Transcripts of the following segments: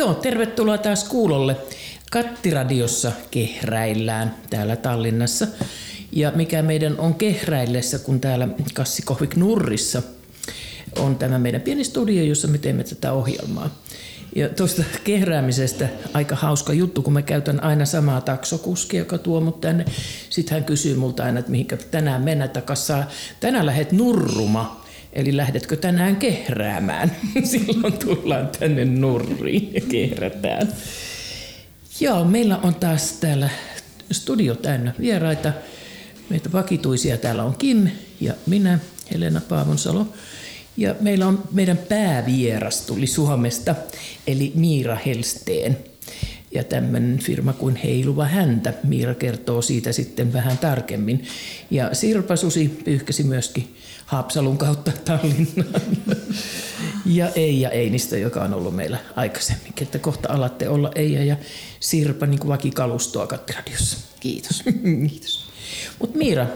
Joo, tervetuloa taas kuulolle. Kattiradiossa kehräillään täällä Tallinnassa. Ja mikä meidän on kehräillessä, kun täällä Kassikohvik Nurrissa on tämä meidän pieni studio, jossa me teemme tätä ohjelmaa. Ja tuosta kehräämisestä aika hauska juttu, kun mä käytän aina samaa taksokuskia, joka tuo mut tänne. Sitten hän kysyy multa aina, että mihinkä tänään mennä takassa. Tänään lähdet nurruma. Eli lähdetkö tänään kehräämään? Silloin tullaan tänne nurriin ja kehrätään. Joo, meillä on taas täällä studio täynnä vieraita. Meitä vakituisia täällä on Kim ja minä, Helena Paavonsalo. Ja meillä on meidän päävieras tuli Suomesta, eli Miira Helsteen. Ja tämmöinen firma kuin Heiluva häntä. Miira kertoo siitä sitten vähän tarkemmin. Ja Sirpa Susi pyyhkäsi myöskin Haapsalun kautta Tallinnaan. Ja Eija Einistä, joka on ollut meillä aikaisemmin. Että kohta alatte olla Eija ja Sirpa niin kuin vakikalustoa Kattiradiossa. Kiitos. Kiitos. Mutta Miira,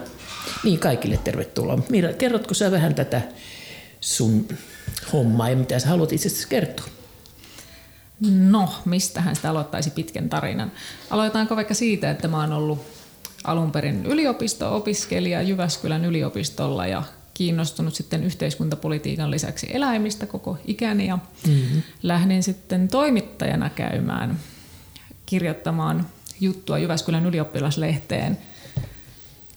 niin kaikille tervetuloa. Miira, kerrotko sä vähän tätä sun hommaa ja mitä sä haluat itse kertoa? No, mistähän sitä aloittaisi pitkän tarinan? Aloitetaanko vaikka siitä, että mä oon ollut alun perin yliopisto-opiskelija Jyväskylän yliopistolla ja kiinnostunut sitten yhteiskuntapolitiikan lisäksi eläimistä koko ikäni ja mm-hmm. lähdin sitten toimittajana käymään kirjoittamaan juttua Jyväskylän ylioppilaslehteen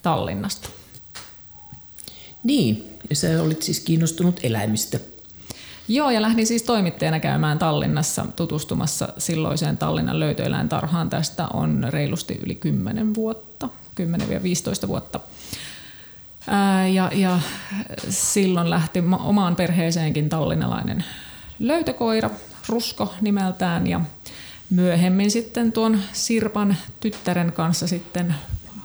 Tallinnasta. Niin, ja sä olit siis kiinnostunut eläimistä. Joo, ja lähdin siis toimittajana käymään Tallinnassa tutustumassa silloiseen Tallinnan löytöeläintarhaan. Tästä on reilusti yli 10 vuotta, 10-15 vuotta. Ää, ja, ja silloin lähti omaan perheeseenkin tallinnalainen löytökoira, Rusko nimeltään, ja myöhemmin sitten tuon Sirpan tyttären kanssa sitten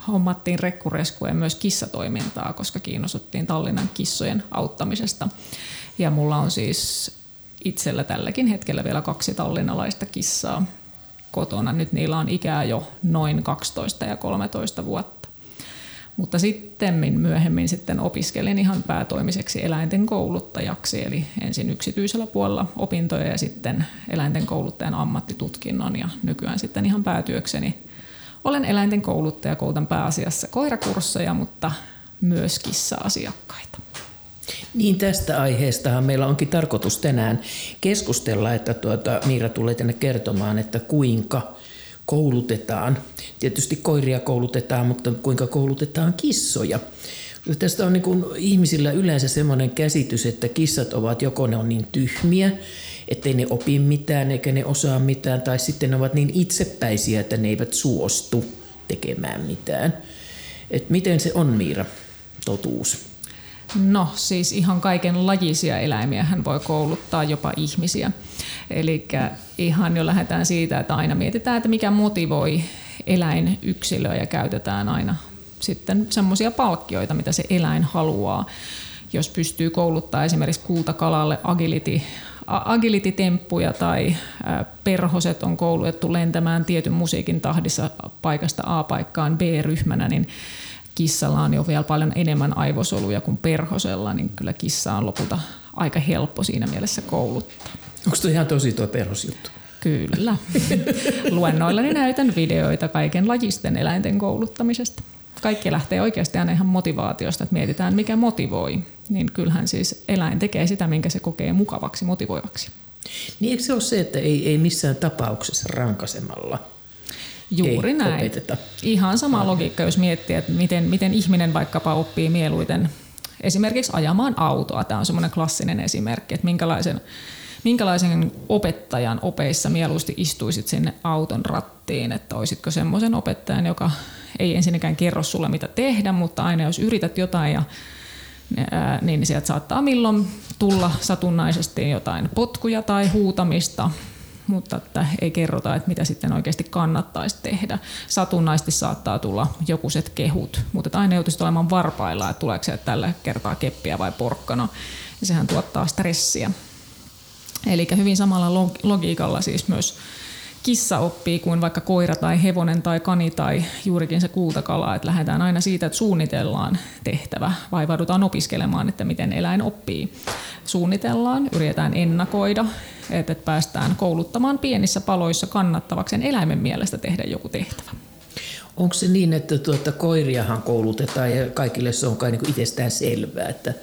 hommattiin rekkureskua ja myös kissatoimintaa, koska kiinnostuttiin Tallinnan kissojen auttamisesta. Ja mulla on siis itsellä tälläkin hetkellä vielä kaksi tallinnalaista kissaa kotona. Nyt niillä on ikää jo noin 12 ja 13 vuotta. Mutta sitten myöhemmin sitten opiskelin ihan päätoimiseksi eläinten kouluttajaksi, eli ensin yksityisellä puolella opintoja ja sitten eläinten kouluttajan ammattitutkinnon ja nykyään sitten ihan päätyökseni olen eläinten kouluttaja, koulutan pääasiassa koirakursseja, mutta myös kissa-asiakkaita. Niin tästä aiheestahan meillä onkin tarkoitus tänään keskustella, että tuota, Miira tulee tänne kertomaan, että kuinka koulutetaan. Tietysti koiria koulutetaan, mutta kuinka koulutetaan kissoja. Tästä on niin kuin ihmisillä yleensä sellainen käsitys, että kissat ovat joko ne on niin tyhmiä, ettei ne opi mitään eikä ne osaa mitään, tai sitten ne ovat niin itsepäisiä, että ne eivät suostu tekemään mitään. Et miten se on, Miira, totuus? No siis ihan kaiken lajisia eläimiä hän voi kouluttaa, jopa ihmisiä. Eli ihan jo lähdetään siitä, että aina mietitään, että mikä motivoi eläinyksilöä ja käytetään aina sitten semmoisia palkkioita, mitä se eläin haluaa. Jos pystyy kouluttaa esimerkiksi kultakalalle agility, agility-temppuja tai perhoset on koulutettu lentämään tietyn musiikin tahdissa paikasta A paikkaan B-ryhmänä, niin kissalla on jo vielä paljon enemmän aivosoluja kuin perhosella, niin kyllä kissa on lopulta aika helppo siinä mielessä kouluttaa. Onko tuo ihan tosi tuo perhosjuttu? Kyllä. Luennoillani näytän videoita kaiken lajisten eläinten kouluttamisesta. Kaikki lähtee oikeasti aina ihan motivaatiosta, että mietitään mikä motivoi. Niin kyllähän siis eläin tekee sitä, minkä se kokee mukavaksi, motivoivaksi. Niin eikö se ole se, että ei, ei missään tapauksessa rankasemalla Juuri ei näin. Opeteta. Ihan sama logiikka, jos miettii, että miten, miten ihminen vaikkapa oppii mieluiten esimerkiksi ajamaan autoa. Tämä on semmoinen klassinen esimerkki, että minkälaisen, minkälaisen opettajan opeissa mieluusti istuisit sinne auton rattiin, että olisitko semmoisen opettajan, joka ei ensinnäkään kerro sulle mitä tehdä, mutta aina jos yrität jotain ja niin sieltä saattaa milloin tulla satunnaisesti jotain potkuja tai huutamista, mutta että ei kerrota, että mitä sitten oikeasti kannattaisi tehdä. Satunnaisesti saattaa tulla jokuset kehut, mutta aina joutuisi olemaan varpailla, että tuleeko se tällä kertaa keppiä vai porkkana. Ja sehän tuottaa stressiä. Eli hyvin samalla logiikalla siis myös kissa oppii kuin vaikka koira tai hevonen tai kani tai juurikin se kultakala. Että lähdetään aina siitä, että suunnitellaan tehtävä, vaivaudutaan opiskelemaan, että miten eläin oppii. Suunnitellaan, yritetään ennakoida, että päästään kouluttamaan pienissä paloissa kannattavaksi eläimen mielestä tehdä joku tehtävä. Onko se niin, että tuota, koiriahan koulutetaan ja kaikille se on kai niin itsestään selvää, että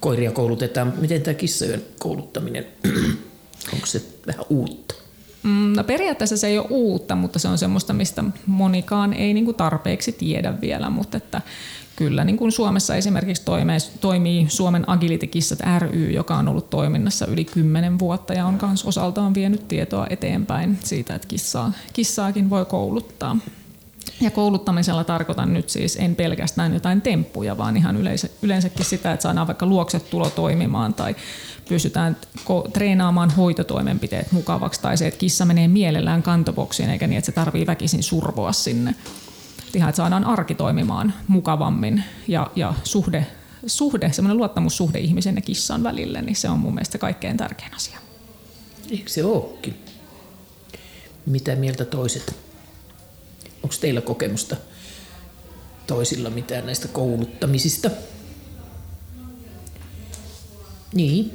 koiria koulutetaan. Miten tämä kissojen kouluttaminen, onko se vähän uutta? Mm, no periaatteessa se ei ole uutta, mutta se on semmoista, mistä monikaan ei niin kuin tarpeeksi tiedä vielä, mutta että kyllä niin kuin Suomessa esimerkiksi toimii, toimii Suomen Agility-kissat ry, joka on ollut toiminnassa yli kymmenen vuotta ja on myös osaltaan vienyt tietoa eteenpäin siitä, että kissaa, kissaakin voi kouluttaa. Ja kouluttamisella tarkoitan nyt siis en pelkästään jotain temppuja, vaan ihan yleensä, yleensäkin sitä, että saadaan vaikka luokset tulo toimimaan tai pystytään treenaamaan hoitotoimenpiteet mukavaksi tai se, että kissa menee mielellään kantoboksiin eikä niin, että se tarvii väkisin survoa sinne. Ihan, että saadaan arki toimimaan mukavammin ja, ja suhde, suhde, semmoinen luottamussuhde ihmisen ja kissan välille, niin se on mun mielestä kaikkein tärkein asia. Eikö se olekin? Mitä mieltä toiset? Onko teillä kokemusta toisilla mitään näistä kouluttamisista? Niin.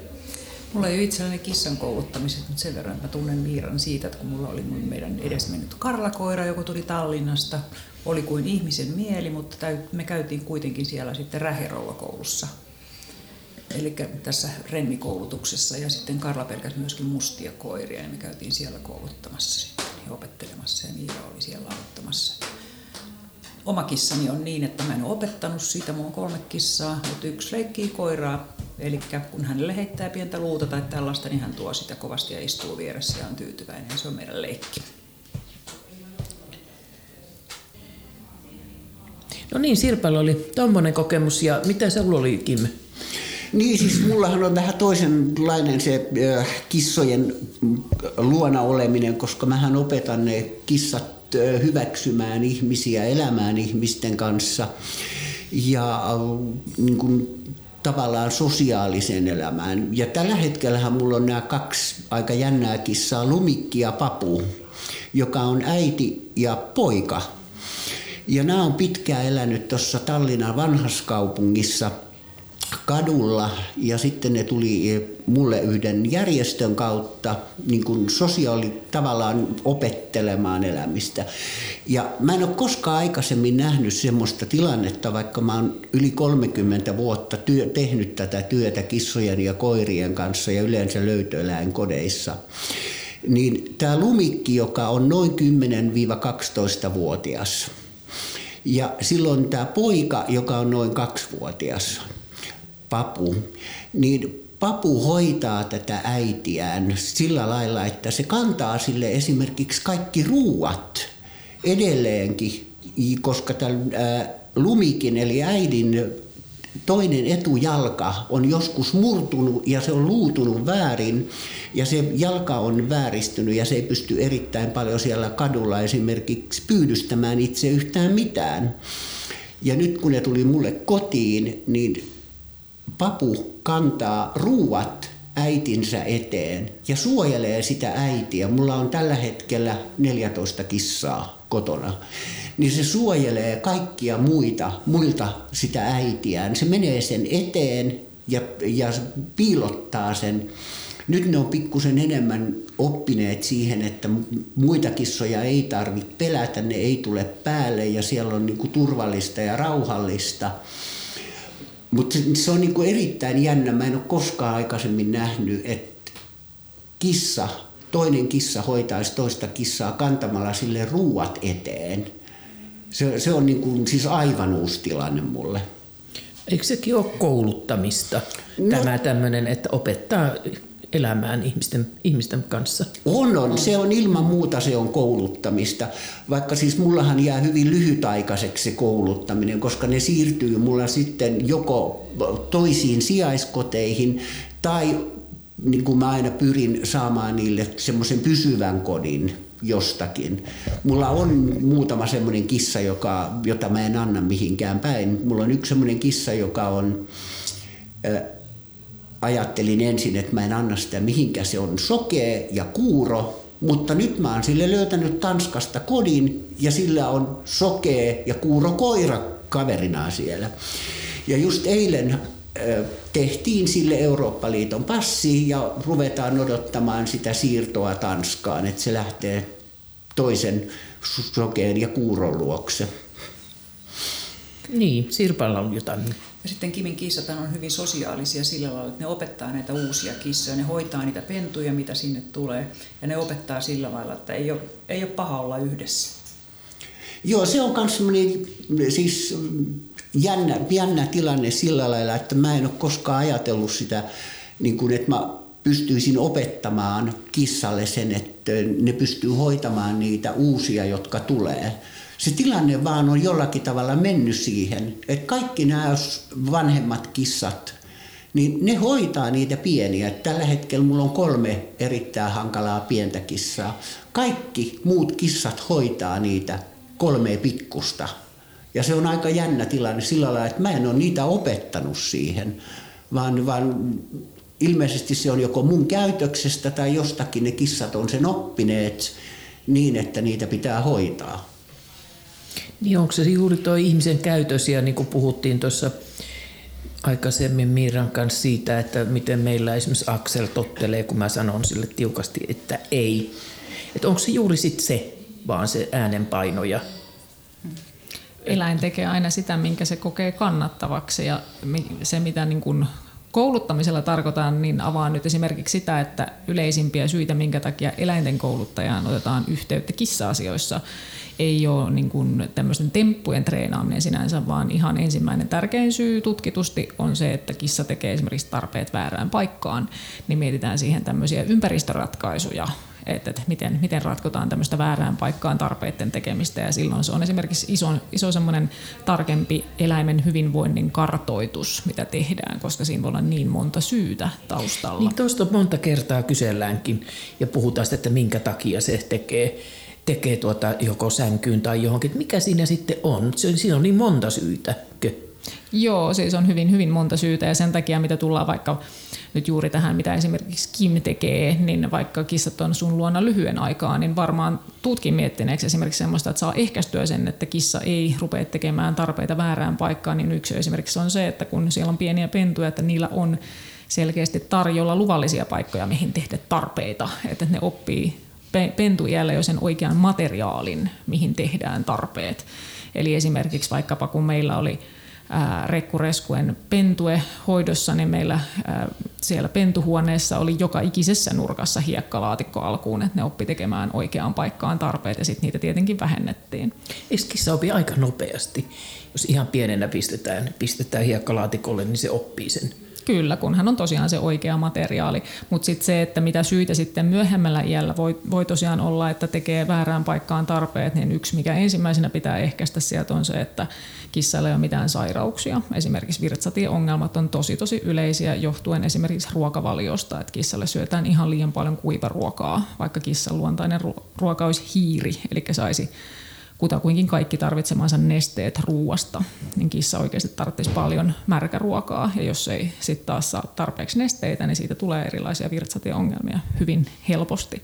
Mulla ei ole itselläni kissan kouluttamisesta, mutta sen verran että mä tunnen Miiran siitä, että kun mulla oli mun meidän edesmennyt karlakoira, joka tuli Tallinnasta, oli kuin ihmisen mieli, mutta me käytiin kuitenkin siellä sitten Räherolla-koulussa. Eli tässä remmikoulutuksessa ja sitten Karla pelkäsi myöskin mustia koiria, niin me käytiin siellä kouluttamassa sitten ja opettelemassa ja Miira oli siellä aloittamassa. Oma kissani on niin, että mä en ole opettanut siitä, mulla on kolme kissaa, mutta yksi leikkii koiraa Eli kun hänelle heittää pientä luuta tai tällaista, niin hän tuo sitä kovasti ja istuu vieressä ja on tyytyväinen. Se on meidän leikki. No niin, Sirpalla oli tuommoinen kokemus ja mitä se oli, Kim? Niin siis mullahan on vähän toisenlainen se äh, kissojen luona oleminen, koska mähän opetan ne kissat äh, hyväksymään ihmisiä, elämään ihmisten kanssa. Ja äh, niin kuin tavallaan sosiaaliseen elämään. Ja tällä hetkellä mulla on nämä kaksi aika jännää kissaa, Lumikki ja Papu, joka on äiti ja poika. Ja nämä on pitkään elänyt tuossa Tallinnan vanhaskaupungissa – kadulla ja sitten ne tuli mulle yhden järjestön kautta niin kuin sosiaali tavallaan opettelemaan elämistä. Ja mä en ole koskaan aikaisemmin nähnyt semmoista tilannetta, vaikka mä oon yli 30 vuotta työ, tehnyt tätä työtä kissojen ja koirien kanssa ja yleensä löytöeläinkodeissa. Niin tämä lumikki, joka on noin 10-12-vuotias, ja silloin tämä poika, joka on noin kaksivuotias, papu, niin papu hoitaa tätä äitiään sillä lailla, että se kantaa sille esimerkiksi kaikki ruuat edelleenkin, koska tämän lumikin eli äidin toinen etujalka on joskus murtunut ja se on luutunut väärin ja se jalka on vääristynyt ja se ei pysty erittäin paljon siellä kadulla esimerkiksi pyydystämään itse yhtään mitään. Ja nyt kun ne tuli mulle kotiin, niin papu kantaa ruuat äitinsä eteen ja suojelee sitä äitiä. Mulla on tällä hetkellä 14 kissaa kotona. Niin se suojelee kaikkia muita, muilta sitä äitiään. Se menee sen eteen ja, ja piilottaa sen. Nyt ne on pikkusen enemmän oppineet siihen, että muita kissoja ei tarvitse pelätä, ne ei tule päälle ja siellä on niin kuin turvallista ja rauhallista. Mutta se, on niinku erittäin jännä. Mä en ole koskaan aikaisemmin nähnyt, että kissa, toinen kissa hoitaisi toista kissaa kantamalla sille ruuat eteen. Se, se on niinku, siis aivan uusi tilanne mulle. Eikö sekin ole kouluttamista, no, tämä tämmöinen, että opettaa elämään ihmisten, ihmisten kanssa? On, on. Se on ilman muuta se on kouluttamista. Vaikka siis mullahan jää hyvin lyhytaikaiseksi se kouluttaminen, koska ne siirtyy mulla sitten joko toisiin sijaiskoteihin tai niin kuin mä aina pyrin saamaan niille semmoisen pysyvän kodin jostakin. Mulla on muutama semmoinen kissa, joka, jota mä en anna mihinkään päin. Mulla on yksi semmoinen kissa, joka on ajattelin ensin, että mä en anna sitä mihinkä se on sokea ja kuuro Mutta nyt mä oon sille löytänyt Tanskasta kodin ja sillä on sokee ja kuuro koira kaverinaan siellä. Ja just eilen tehtiin sille Eurooppa-liiton passi ja ruvetaan odottamaan sitä siirtoa Tanskaan, että se lähtee toisen sokeen ja kuuron luokse. Niin, Sirpalla on jotain. Ja sitten Kimin kissat on hyvin sosiaalisia sillä lailla, että ne opettaa näitä uusia kissoja, ne hoitaa niitä pentuja, mitä sinne tulee, ja ne opettaa sillä lailla, että ei ole, ei ole paha olla yhdessä. Joo, se on myös siis jännä, jännä tilanne sillä lailla, että mä en ole koskaan ajatellut sitä, niin kuin, että mä pystyisin opettamaan kissalle sen, että ne pystyy hoitamaan niitä uusia, jotka tulee. Se tilanne vaan on jollakin tavalla mennyt siihen, että kaikki nämä vanhemmat kissat, niin ne hoitaa niitä pieniä. Tällä hetkellä mulla on kolme erittäin hankalaa pientä kissaa. Kaikki muut kissat hoitaa niitä kolme pikkusta. Ja se on aika jännä tilanne sillä lailla, että mä en ole niitä opettanut siihen, vaan, vaan ilmeisesti se on joko mun käytöksestä tai jostakin ne kissat on sen oppineet niin, että niitä pitää hoitaa. Niin onko se juuri tuo ihmisen käytös ja niin kuin puhuttiin tuossa aikaisemmin Miiran kanssa siitä, että miten meillä esimerkiksi Aksel tottelee, kun mä sanon sille tiukasti, että ei. Että onko se juuri sitten se, vaan se äänenpaino ja eläin tekee aina sitä, minkä se kokee kannattavaksi ja se, mitä niin kuin kouluttamisella tarkoitan, niin avaan nyt esimerkiksi sitä, että yleisimpiä syitä, minkä takia eläinten kouluttajaan otetaan yhteyttä kissa-asioissa, ei ole niin kuin tämmöisten temppujen treenaaminen sinänsä, vaan ihan ensimmäinen tärkein syy tutkitusti on se, että kissa tekee esimerkiksi tarpeet väärään paikkaan, niin mietitään siihen tämmöisiä ympäristöratkaisuja, että, että miten, miten ratkotaan tämmöistä väärään paikkaan tarpeiden tekemistä ja silloin se on esimerkiksi iso, iso semmoinen tarkempi eläimen hyvinvoinnin kartoitus, mitä tehdään, koska siinä voi olla niin monta syytä taustalla. Niin tuosta monta kertaa kyselläänkin ja puhutaan sitä, että minkä takia se tekee tekee tuota joko sänkyyn tai johonkin. Mikä siinä sitten on? Siinä on niin monta syytä. Joo, siis on hyvin, hyvin monta syytä ja sen takia, mitä tullaan vaikka nyt juuri tähän, mitä esimerkiksi Kim tekee, niin vaikka kissat on sun luona lyhyen aikaa, niin varmaan tutkin miettineeksi esimerkiksi sellaista, että saa ehkäistyä sen, että kissa ei rupea tekemään tarpeita väärään paikkaan, niin yksi esimerkiksi on se, että kun siellä on pieniä pentuja, että niillä on selkeästi tarjolla luvallisia paikkoja, mihin tehdä tarpeita, että ne oppii pentujälle jo sen oikean materiaalin, mihin tehdään tarpeet. Eli esimerkiksi vaikkapa kun meillä oli rekkureskuen pentue hoidossa, niin meillä siellä pentuhuoneessa oli joka ikisessä nurkassa hiekkalaatikko alkuun, että ne oppi tekemään oikeaan paikkaan tarpeet ja sitten niitä tietenkin vähennettiin. Eskissa opi aika nopeasti. Jos ihan pienenä pistetään, pistetään hiekkalaatikolle, niin se oppii sen Kyllä, kunhan on tosiaan se oikea materiaali. Mutta sitten se, että mitä syitä sitten myöhemmällä iällä voi, voi tosiaan olla, että tekee väärään paikkaan tarpeet, niin yksi mikä ensimmäisenä pitää ehkäistä sieltä on se, että kissalla ei ole mitään sairauksia. Esimerkiksi virtsatieongelmat on tosi tosi yleisiä johtuen esimerkiksi ruokavaliosta, että kissalle syötään ihan liian paljon kuivaruokaa, vaikka kissan luontainen ruoka olisi hiiri, eli saisi kutakuinkin kaikki tarvitsemansa nesteet ruuasta, niin kissa oikeasti tarvitsisi paljon märkäruokaa ja jos ei sitten taas saa tarpeeksi nesteitä, niin siitä tulee erilaisia virtsatieongelmia hyvin helposti.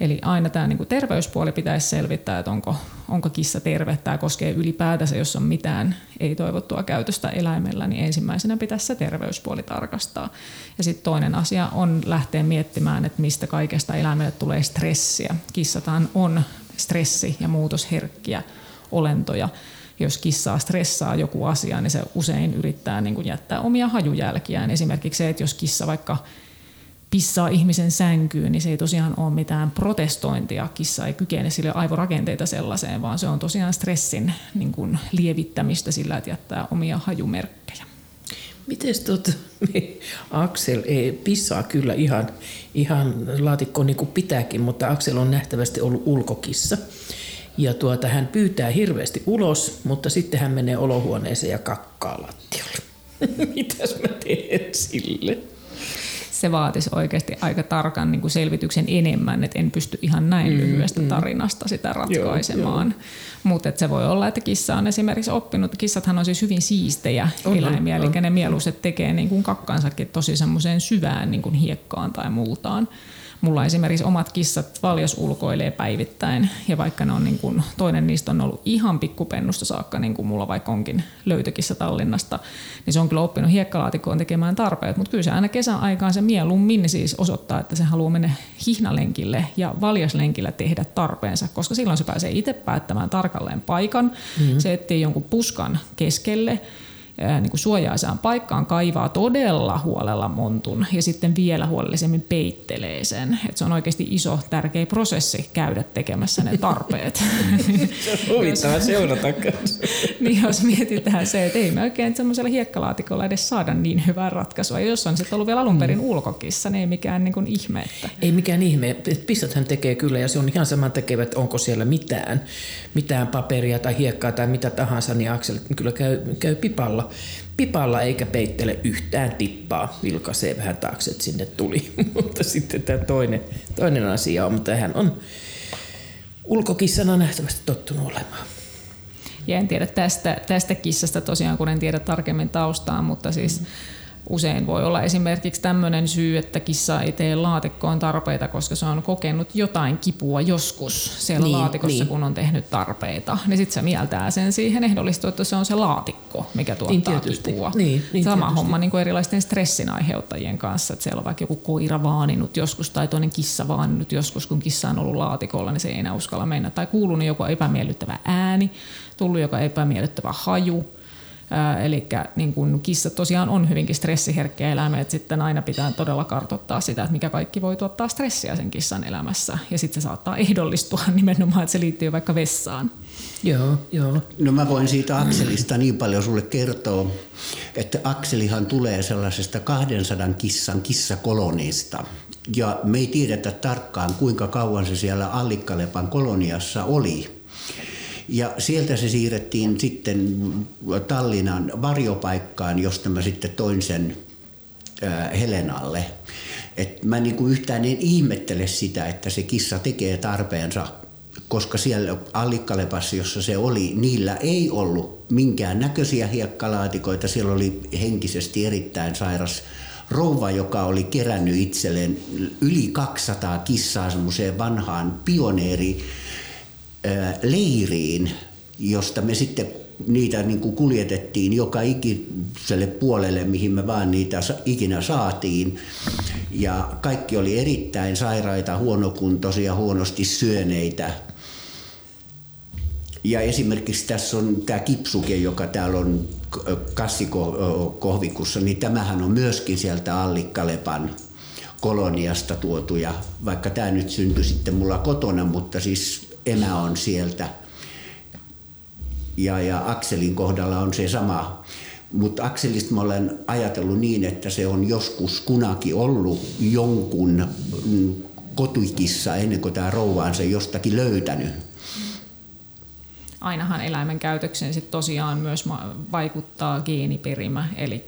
Eli aina tämä niinku terveyspuoli pitäisi selvittää, että onko, onko kissa terve. Tämä koskee ylipäätänsä, jos on mitään ei-toivottua käytöstä eläimellä, niin ensimmäisenä pitäisi se terveyspuoli tarkastaa. Ja sitten toinen asia on lähteä miettimään, että mistä kaikesta eläimelle tulee stressiä. Kissataan on stressi- ja muutosherkkiä olentoja. Jos kissaa stressaa joku asia, niin se usein yrittää niin kuin jättää omia hajujälkiään. Esimerkiksi se, että jos kissa vaikka pissaa ihmisen sänkyyn, niin se ei tosiaan ole mitään protestointia. Kissa ei kykene sille aivorakenteita sellaiseen, vaan se on tosiaan stressin niin kuin lievittämistä sillä, että jättää omia hajumerkkejä. Miten tuota, Aksel ei, pissaa kyllä ihan, ihan laatikko niin kuin pitääkin, mutta Aksel on nähtävästi ollut ulkokissa. Ja tuota, hän pyytää hirveästi ulos, mutta sitten hän menee olohuoneeseen ja kakkaa lattialle. Mitäs mä teen sille? Se vaatisi oikeasti aika tarkan niin kuin selvityksen enemmän, että en pysty ihan näin mm, lyhyestä mm. tarinasta sitä ratkaisemaan. Mutta se voi olla, että kissa on esimerkiksi oppinut, kissathan on siis hyvin siistejä on, eläimiä, on, eli on. ne mieluusti tekee niin kuin kakkansakin tosi semmoiseen syvään niin kuin hiekkaan tai multaan. Mulla esimerkiksi omat kissat valjas ulkoilee päivittäin ja vaikka ne on niin kuin, toinen niistä on ollut ihan pikkupennusta saakka, niin kuin mulla vaikka onkin löytökissa Tallinnasta, niin se on kyllä oppinut hiekkalaatikkoon tekemään tarpeet, mutta kyllä se aina kesän aikaan se mieluummin siis osoittaa, että se haluaa mennä hihnalenkille ja valjaslenkillä tehdä tarpeensa, koska silloin se pääsee itse päättämään tarkalleen paikan, mm-hmm. se etsii jonkun puskan keskelle, niin kuin suojaisaan paikkaan, kaivaa todella huolella montun ja sitten vielä huolellisemmin peittelee sen. Et se on oikeasti iso, tärkeä prosessi käydä tekemässä ne tarpeet. se on huvittava seurata niin jos mietitään se, että ei me oikein semmoisella hiekkalaatikolla edes saada niin hyvää ratkaisua. Ja jos on sitten ollut vielä alun perin mm. ulkokissa, niin ei mikään niin kuin ihme. Että... Ei mikään ihme. Pissathan tekee kyllä ja se on ihan saman tekevät, onko siellä mitään, mitään paperia tai hiekkaa tai mitä tahansa, niin Aksel kyllä käy, käy pipalla pipalla eikä peittele yhtään tippaa. Vilkaisee vähän taakse, että sinne tuli. mutta sitten tämä toinen, toinen asia on, mutta hän on ulkokissana nähtävästi tottunut olemaan. Ja en tiedä tästä, tästä kissasta tosiaan, kun en tiedä tarkemmin taustaa, mutta siis mm Usein voi olla esimerkiksi tämmöinen syy, että kissa ei tee laatikkoon tarpeita, koska se on kokenut jotain kipua joskus siellä niin, laatikossa, niin. kun on tehnyt tarpeita. Niin sitten se mieltää sen siihen ehdollisesti, että se on se laatikko, mikä tuottaa niin kipua. Niin, niin Sama tietysti. homma niin kuin erilaisten stressin aiheuttajien kanssa, että siellä on vaikka joku koira vaaninut joskus tai toinen kissa vaaninut joskus, kun kissa on ollut laatikolla, niin se ei enää uskalla mennä. Tai kuulunut joku epämiellyttävä ääni, tullut joka epämiellyttävä haju Eli niin kun kissat tosiaan on hyvinkin stressiherkkiä eläimiä, että sitten aina pitää todella kartoittaa sitä, että mikä kaikki voi tuottaa stressiä sen kissan elämässä. Ja sitten se saattaa ehdollistua nimenomaan, että se liittyy vaikka vessaan. Joo, joo. No mä voin siitä Akselista niin paljon sulle kertoa, että Akselihan tulee sellaisesta 200 kissan kissakolonista. Ja me ei tiedetä tarkkaan, kuinka kauan se siellä Allikkalepan koloniassa oli ja sieltä se siirrettiin sitten Tallinnan varjopaikkaan, josta mä sitten toin sen Helenalle. Et mä niin kuin yhtään en ihmettele sitä, että se kissa tekee tarpeensa, koska siellä Allikkalepassa, jossa se oli, niillä ei ollut minkään näköisiä hiekkalaatikoita. Siellä oli henkisesti erittäin sairas rouva, joka oli kerännyt itselleen yli 200 kissaa semmoiseen vanhaan pioneeri leiriin, josta me sitten niitä niin kuin kuljetettiin joka ikiselle puolelle, mihin me vaan niitä ikinä saatiin. Ja kaikki oli erittäin sairaita, huonokuntoisia, huonosti syöneitä. Ja esimerkiksi tässä on tämä kipsuke, joka täällä on kassikohvikussa, niin tämähän on myöskin sieltä Allikkalepan koloniasta tuotu. Ja vaikka tämä nyt syntyi sitten mulla kotona, mutta siis emä on sieltä. Ja, ja Akselin kohdalla on se sama. Mutta Akselista mä olen ajatellut niin, että se on joskus kunakin ollut jonkun kotikissa ennen kuin tämä rouva on se jostakin löytänyt. Ainahan eläimen käytökseen sit tosiaan myös vaikuttaa geeniperimä, eli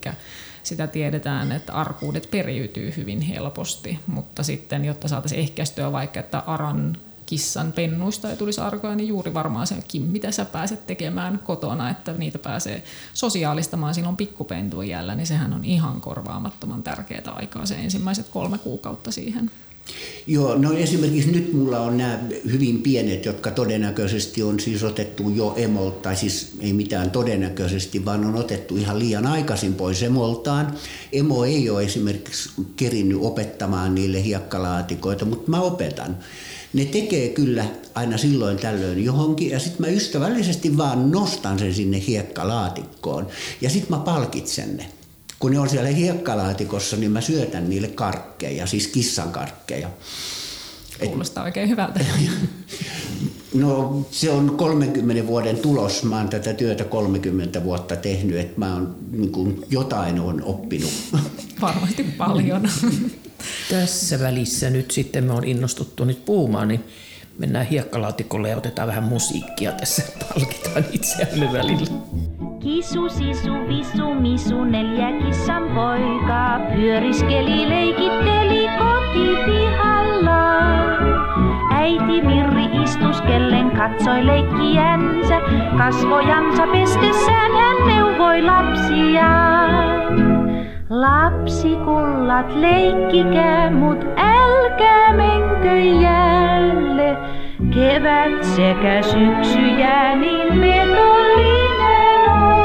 sitä tiedetään, että arkuudet periytyy hyvin helposti, mutta sitten jotta saataisiin ehkäistyä vaikka, että aran kissan pennuista ei tulisi arkoja, niin juuri varmaan se mitä sä pääset tekemään kotona, että niitä pääsee sosiaalistamaan silloin pikkupentuun jällä, niin sehän on ihan korvaamattoman tärkeää aikaa se ensimmäiset kolme kuukautta siihen. Joo, no esimerkiksi nyt mulla on nämä hyvin pienet, jotka todennäköisesti on siis otettu jo emolta, tai siis ei mitään todennäköisesti, vaan on otettu ihan liian aikaisin pois emoltaan. Emo ei ole esimerkiksi kerinnyt opettamaan niille hiekkalaatikoita, mutta mä opetan ne tekee kyllä aina silloin tällöin johonkin ja sitten mä ystävällisesti vaan nostan sen sinne hiekkalaatikkoon ja sitten mä palkitsen ne. Kun ne on siellä hiekkalaatikossa, niin mä syötän niille karkkeja, siis kissan karkkeja. Kuulostaa oikein hyvältä. No se on 30 vuoden tulos. Mä oon tätä työtä 30 vuotta tehnyt, että mä oon niin kuin jotain on oppinut. Varmasti paljon. Tässä välissä nyt sitten me on innostuttu nyt puhumaan, niin mennään hiekkalaatikolle ja otetaan vähän musiikkia tässä. Palkitaan itseämme välillä. Kisu, sisu, visu, misu, neljä kissan poika. Pyöriskeli, leikitteli kotipihalla. Äiti Mirri istuskellen katsoi leikkiänsä. Kasvojansa pestessään hän neuvoi lapsiaan. Lapsikullat leikkikää, mut älkää menkö jälleen. Kevät sekä syksy jää niin petollinen on.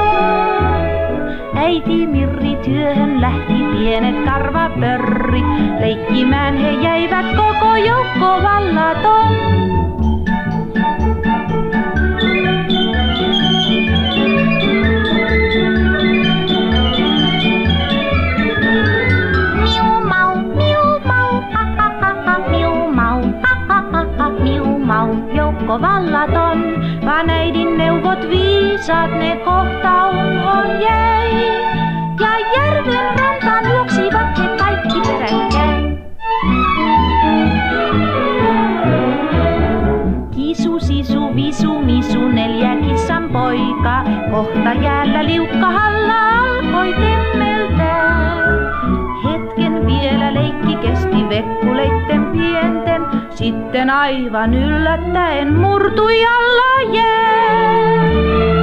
Äiti Mirri työhön lähti pienet karvapörrit. Leikkimään he jäivät koko joukko vallaton. Vallaton, vaan äidin neuvot viisat ne kohta unhon jäi. Ja järven rantaan juoksivat he kaikki peräkkäin. Kisu, sisu, visu, misu, neljä kissan poika, kohta jäällä liukkahalla alkoi temmeltää. Hetken vielä leikki kesti vekkuleitten pienten, sitten aivan yllättäen murtui alla jää.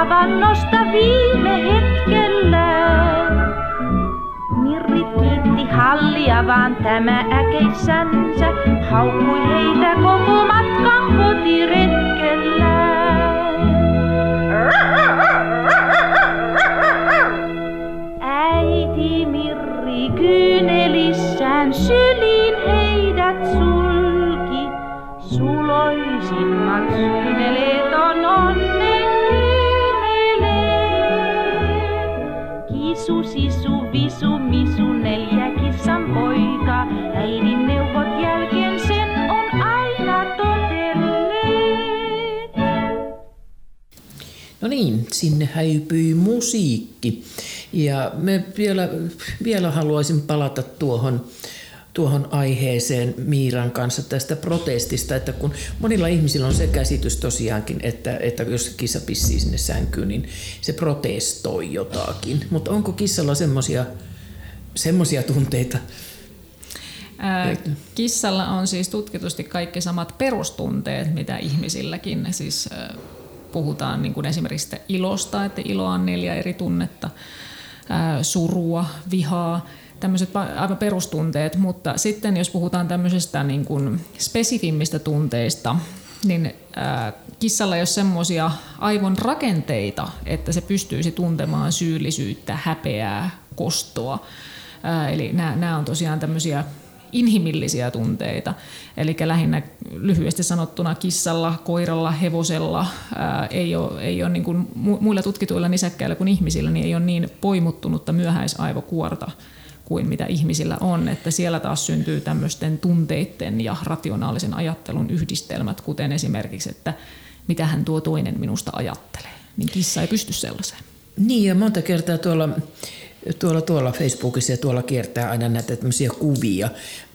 Avannosta viime hetkellä hallia, vaan tämä äkeissänsä haukkui heitä koko matkan kotiretkellä. Sinne häipyi musiikki. Ja me vielä, vielä haluaisin palata tuohon, tuohon aiheeseen Miiran kanssa tästä protestista, että kun monilla ihmisillä on se käsitys tosiaankin, että, että jos kissa pissii sinne sänkyyn, niin se protestoi jotakin. Mutta onko kissalla semmoisia semmoisia tunteita? Ää, kissalla on siis tutkitusti kaikki samat perustunteet, mitä ihmisilläkin. Siis puhutaan niin kuin esimerkiksi ilosta, että iloa on neljä eri tunnetta, ää, surua, vihaa, tämmöiset aivan perustunteet, mutta sitten jos puhutaan tämmöisestä niin kuin spesifimmistä tunteista, niin ää, kissalla ei ole semmoisia aivon rakenteita, että se pystyisi tuntemaan syyllisyyttä, häpeää, kostoa. Ää, eli nämä on tosiaan tämmöisiä inhimillisiä tunteita. Eli lähinnä lyhyesti sanottuna kissalla, koiralla, hevosella ää, ei ole, ei ole niin kuin muilla tutkituilla nisäkkäillä kuin ihmisillä, niin ei ole niin poimuttunutta myöhäisaivokuorta kuin mitä ihmisillä on, että siellä taas syntyy tämmöisten tunteiden ja rationaalisen ajattelun yhdistelmät, kuten esimerkiksi, että mitä hän tuo toinen minusta ajattelee. Niin kissa ei pysty sellaiseen. Niin ja monta kertaa tuolla tuolla, tuolla Facebookissa ja tuolla kiertää aina näitä tämmöisiä kuvia,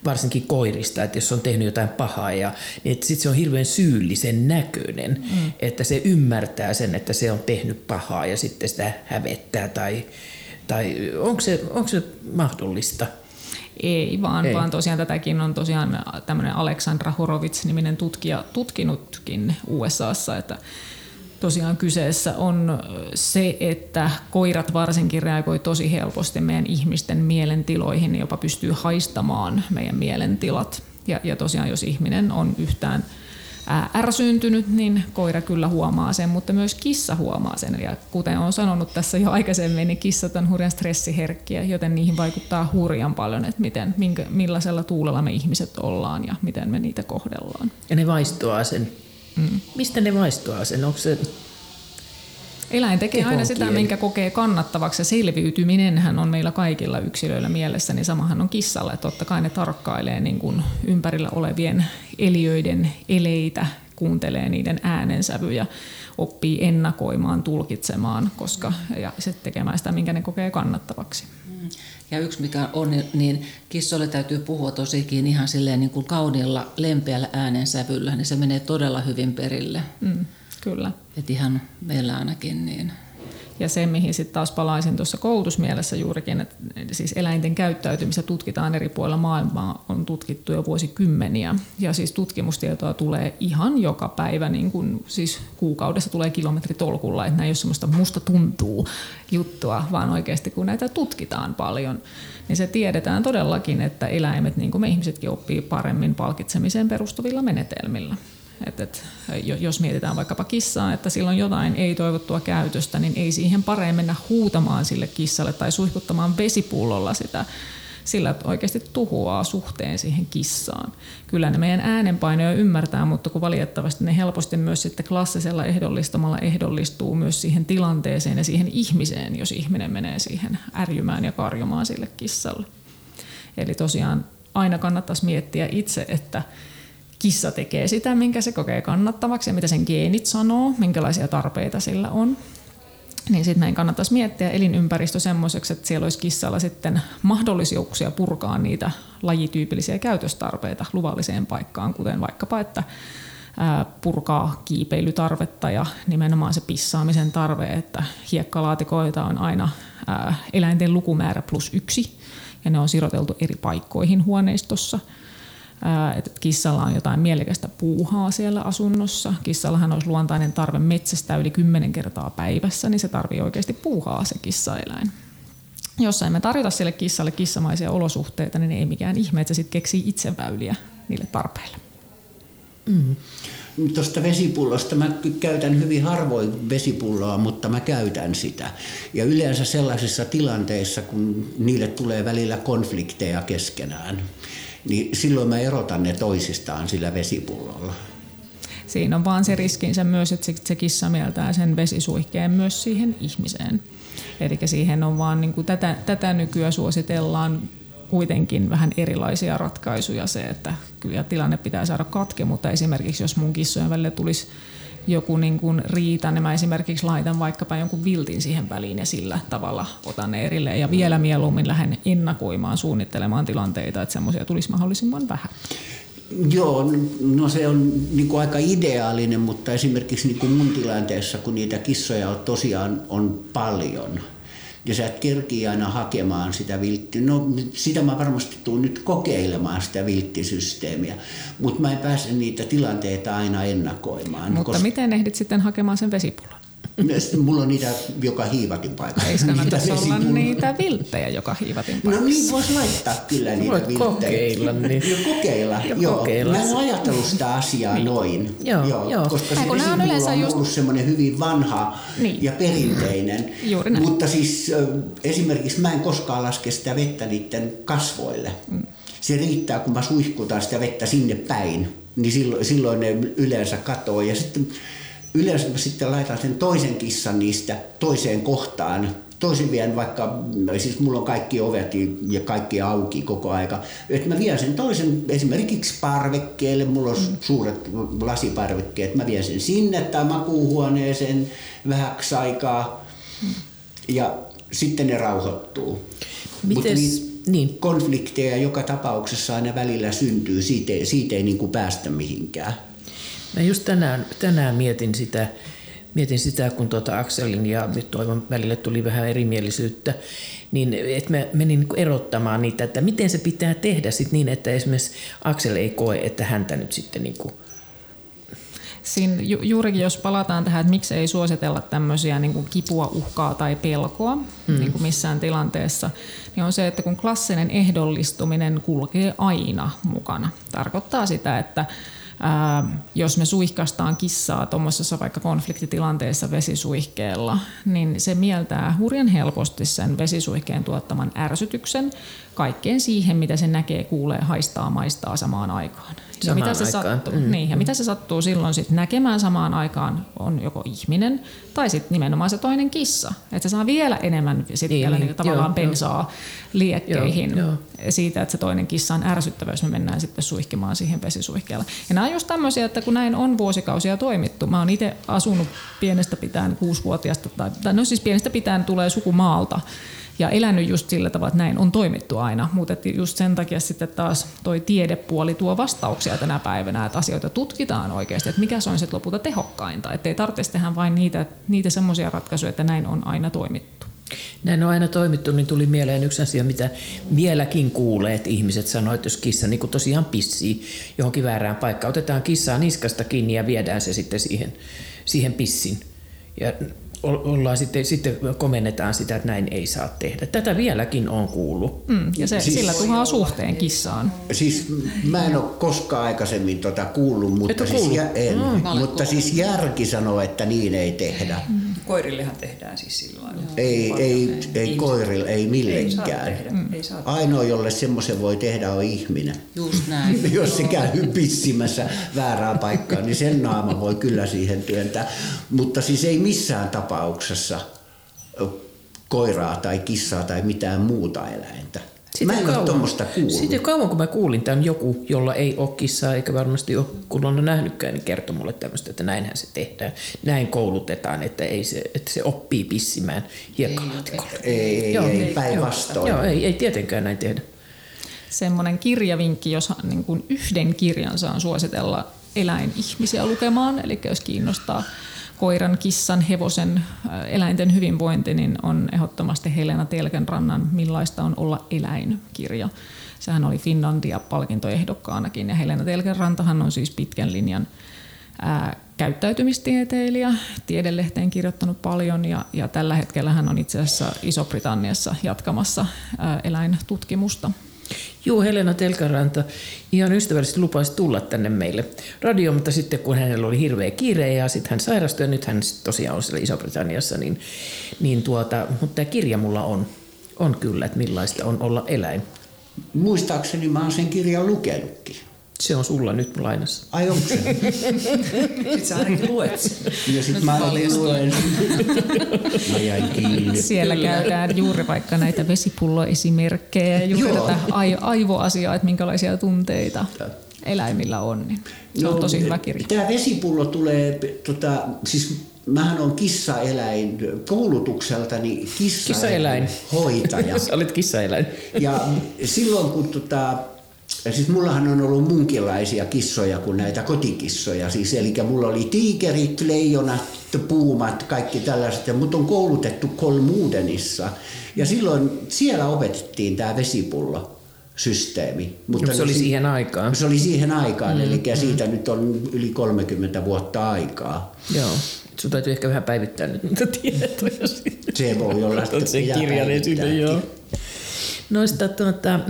varsinkin koirista, että jos on tehnyt jotain pahaa, ja, niin sitten se on hirveän syyllisen näköinen, mm. että se ymmärtää sen, että se on tehnyt pahaa ja sitten sitä hävettää tai, tai onko, se, onko se mahdollista? Ei vaan, Ei. vaan tosiaan tätäkin on tosiaan tämmöinen Aleksandra Horowitz-niminen tutkija tutkinutkin USAssa, että tosiaan kyseessä on se, että koirat varsinkin reagoi tosi helposti meidän ihmisten mielentiloihin, niin jopa pystyy haistamaan meidän mielentilat. Ja, ja tosiaan jos ihminen on yhtään ärsyntynyt, niin koira kyllä huomaa sen, mutta myös kissa huomaa sen. Ja kuten olen sanonut tässä jo aikaisemmin, niin kissat on hurjan stressiherkkiä, joten niihin vaikuttaa hurjan paljon, että miten, minkä, millaisella tuulella me ihmiset ollaan ja miten me niitä kohdellaan. Ja ne vaistoaa sen. Mm. Mistä ne vaistoaa sen? Onko se Eläin tekee aina sitä, minkä kokee kannattavaksi ja selviytyminenhän on meillä kaikilla yksilöillä mielessä, niin samahan on kissalla, että totta kai ne tarkkailee niin kuin ympärillä olevien eliöiden eleitä, kuuntelee niiden äänensävyjä, oppii ennakoimaan, tulkitsemaan koska, ja sitten tekemään sitä, minkä ne kokee kannattavaksi. Ja yksi mikä on, niin kissoille täytyy puhua tosikin ihan silleen niin kuin kauniilla, lempeällä äänensävyllä, niin se menee todella hyvin perille. Mm. Kyllä. Et ihan meillä ainakin niin. Ja se, mihin sitten taas palaisin tuossa koulutusmielessä juurikin, että siis eläinten käyttäytymistä tutkitaan eri puolilla maailmaa, on tutkittu jo vuosikymmeniä. Ja siis tutkimustietoa tulee ihan joka päivä, niin kun, siis kuukaudessa tulee kilometritolkulla, että näin ei ole semmoista musta tuntuu juttua, vaan oikeasti kun näitä tutkitaan paljon, niin se tiedetään todellakin, että eläimet, niin kuin me ihmisetkin, oppii paremmin palkitsemiseen perustuvilla menetelmillä. Et, et, jos mietitään vaikkapa kissaa, että sillä on jotain ei-toivottua käytöstä, niin ei siihen paremmin mennä huutamaan sille kissalle tai suihkuttamaan vesipullolla sitä, sillä oikeasti tuhoaa suhteen siihen kissaan. Kyllä ne meidän äänenpainoja ymmärtää, mutta kun valitettavasti ne helposti myös sitten klassisella ehdollistamalla ehdollistuu myös siihen tilanteeseen ja siihen ihmiseen, jos ihminen menee siihen ärjymään ja karjumaan sille kissalle. Eli tosiaan aina kannattaisi miettiä itse, että kissa tekee sitä, minkä se kokee kannattavaksi ja mitä sen geenit sanoo, minkälaisia tarpeita sillä on. Niin sitten meidän kannattaisi miettiä elinympäristö semmoiseksi, että siellä olisi kissalla sitten mahdollisuuksia purkaa niitä lajityypillisiä käytöstarpeita luvalliseen paikkaan, kuten vaikkapa, että purkaa kiipeilytarvetta ja nimenomaan se pissaamisen tarve, että hiekkalaatikoita on aina eläinten lukumäärä plus yksi ja ne on siroteltu eri paikkoihin huoneistossa – että kissalla on jotain mielekästä puuhaa siellä asunnossa. Kissallahan olisi luontainen tarve metsästä yli 10 kertaa päivässä, niin se tarvii oikeasti puuhaa se kissaeläin. Jos emme tarjota sille kissalle kissamaisia olosuhteita, niin ei mikään ihme, että se sitten keksii itse väyliä niille tarpeille. Mm. Tuosta vesipullosta mä käytän hyvin harvoin vesipulloa, mutta mä käytän sitä. Ja yleensä sellaisissa tilanteissa, kun niille tulee välillä konflikteja keskenään, niin silloin mä erotan ne toisistaan sillä vesipullolla. Siinä on vaan se riskinsä myös, että se kissa mieltää sen vesisuihkeen myös siihen ihmiseen. Eli siihen on vaan niin kuin tätä, tätä nykyä suositellaan kuitenkin vähän erilaisia ratkaisuja se, että kyllä tilanne pitää saada katke, mutta esimerkiksi jos mun kissojen välillä tulisi joku niin kuin riita, niin mä esimerkiksi laitan vaikkapa jonkun viltin siihen väliin ja sillä tavalla otan ne erilleen. Ja vielä mieluummin lähden ennakoimaan, suunnittelemaan tilanteita, että semmoisia tulisi mahdollisimman vähän. Joo, no se on niin kuin aika ideaalinen, mutta esimerkiksi niin kuin mun tilanteessa, kun niitä kissoja on tosiaan on paljon – ja sä et kerkii aina hakemaan sitä vilttiä. No sitä mä varmasti tuun nyt kokeilemaan sitä vilttisysteemiä, mutta mä en pääse niitä tilanteita aina ennakoimaan. Mutta koska... miten ehdit sitten hakemaan sen vesipullon? Mulla on niitä joka hiivatin paikalla. Ei kannattaisi olla niitä vilttejä joka hiivatin paikalla. No niin, voisi laittaa kyllä niitä Voit vilttejä. kokeilla. Niin. Jo, kokeilla, jo, joo. Kokeilla. Mä en ajatellut sitä asiaa niin. noin. Joo, joo. joo. Koska se on, yleensä on just... ollut semmoinen hyvin vanha niin. ja perinteinen. Juuri näin. Mutta siis esimerkiksi mä en koskaan laske sitä vettä niiden kasvoille. Mm. Se riittää, kun mä suihkutan sitä vettä sinne päin. Niin silloin, silloin ne yleensä katoo. Ja sitten yleensä mä sitten laitan sen toisen kissan niistä toiseen kohtaan. Toisin vien vaikka, siis mulla on kaikki ovet ja kaikki auki koko aika. Että mä vien sen toisen esimerkiksi parvekkeelle, mulla on suuret lasiparvekkeet, mä vien sen sinne tai makuuhuoneeseen vähäksi aikaa ja sitten ne rauhoittuu. Mutta niin. konflikteja joka tapauksessa aina välillä syntyy, siitä, siitä ei niin kuin päästä mihinkään. Mä just tänään, tänään mietin sitä, mietin sitä, kun tuota Akselin ja Toivon välille tuli vähän erimielisyyttä, niin että mä menin niin erottamaan niitä, että miten se pitää tehdä sit niin, että esimerkiksi Aksel ei koe, että häntä nyt sitten niin kuin Siinä ju, juurikin jos palataan tähän, että miksi ei suositella tämmöisiä niin kuin kipua, uhkaa tai pelkoa mm. niin kuin missään tilanteessa, niin on se, että kun klassinen ehdollistuminen kulkee aina mukana. Tarkoittaa sitä, että ää, jos me suihkastaan kissaa tuommoisessa vaikka konfliktitilanteessa vesisuihkeella, niin se mieltää hurjan helposti sen vesisuihkeen tuottaman ärsytyksen kaikkeen siihen, mitä se näkee, kuulee, haistaa, maistaa samaan aikaan. Ja mitä, se sattuu, mm. niin, ja mitä se sattuu silloin sit näkemään samaan aikaan on joko ihminen tai sitten nimenomaan se toinen kissa. Että se saa vielä enemmän sit niin, vielä niin, tavallaan joo, pensaa joo. liekkeihin joo, joo. siitä, että se toinen kissa on ärsyttävä, jos me mennään sitten suihkimaan siihen vesisuihkeella. Ja nämä on just tämmöisiä, että kun näin on vuosikausia toimittu. Mä oon itse asunut pienestä pitäen kuusivuotiaasta, tai no siis pienestä pitäen tulee sukumaalta ja elänyt just sillä tavalla, että näin on toimittu aina. Mutta just sen takia sitten taas toi tiedepuoli tuo vastauksia tänä päivänä, että asioita tutkitaan oikeasti, että mikä se on sitten lopulta tehokkainta. Että ei tarvitse tehdä vain niitä, niitä semmoisia ratkaisuja, että näin on aina toimittu. Näin on aina toimittu, niin tuli mieleen yksi asia, mitä vieläkin kuulee, että ihmiset sanoo, että jos kissa niin tosiaan pissii johonkin väärään paikkaan, otetaan kissaa niskasta kiinni ja viedään se sitten siihen, siihen pissin. Ja ollaan sitten, sitten komennetaan sitä, että näin ei saa tehdä. Tätä vieläkin on kuullut. Mm, ja se, siis, sillä tuhaa suhteen kissaan. Siis mä en ole koskaan aikaisemmin tota kuullut, mutta, siis, jä, en, mm. mutta siis järki sanoo, että niin ei tehdä. Mm. Koirillehan tehdään siis silloin. Ei, ei, ei koirille, ei millekään. Ei mm. ei saa Ainoa, jolle semmoisen voi tehdä, on ihminen. Just näin. Jos se käy pissimässä väärään paikkaan, niin sen naama voi kyllä siihen työntää. Mutta siis ei missään tapauksessa koiraa tai kissaa tai mitään muuta eläintä. Sitten mä en kauan, ole tuommoista kuullut. Sitten kauan kun mä kuulin tämän joku, jolla ei ole kissaa eikä varmasti ole, kun on nähnytkään, niin kertoi mulle tämmöistä, että näinhän se tehdään. Näin koulutetaan, että, ei se, että se oppii pissimään hiekkalaatikolla. Ei, ei, joo, ei, ei päinvastoin. Joo, ei, ei tietenkään näin tehdä. Semmoinen kirjavinkki, jos niin kuin yhden kirjan saan suositella eläinihmisiä lukemaan, eli jos kiinnostaa koiran, kissan, hevosen, eläinten hyvinvointi, niin on ehdottomasti Helena Telkenrannan Millaista on olla eläinkirja. Sehän oli Finlandia-palkintoehdokkaanakin ja Helena Telkenrantahan on siis pitkän linjan ää, käyttäytymistieteilijä, tiedelehteen kirjoittanut paljon ja, ja tällä hetkellä hän on itse asiassa Iso-Britanniassa jatkamassa ää, eläintutkimusta Juu, Helena Telkaranta ihan ystävällisesti lupasi tulla tänne meille radio, mutta sitten kun hänellä oli hirveä kiire ja sitten hän sairastui ja nyt hän tosiaan on siellä Iso-Britanniassa, niin, niin tuota, mutta tämä kirja mulla on, on kyllä, että millaista on olla eläin. Muistaakseni mä oon sen kirjan lukenutkin. Se on sulla nyt lainassa. Ai onko se? Sitten sä ainakin luet sen. Ja sit mä ainakin luen Mä jäin kiinni. Siellä Kyllä. käydään juuri vaikka näitä vesipulloesimerkkejä ja juuri Joo. tätä aivoasiaa, että minkälaisia tunteita eläimillä on. Niin se no, on tosi hyvä kirja. Tämä vesipullo tulee, tota, siis mähän on kissaeläin koulutukseltani kissaeläin, kissaeläin. hoitaja. Sä olet kissaeläin. Ja silloin kun tota, ja siis mullahan on ollut munkinlaisia kissoja kuin näitä kotikissoja. Siis, eli mulla oli tiikerit, leijonat, puumat, kaikki tällaiset. Ja mut on koulutettu Kolmuudenissa. Ja silloin siellä opetettiin tämä vesipullo systeemi. Mutta se oli si- siihen aikaan. Se oli siihen aikaan, mm, eli mm. siitä nyt on yli 30 vuotta aikaa. Joo. Sun täytyy ehkä vähän päivittää nyt niitä tietoja. Se voi olla, että se kirjan esille, joo. Noista tuota,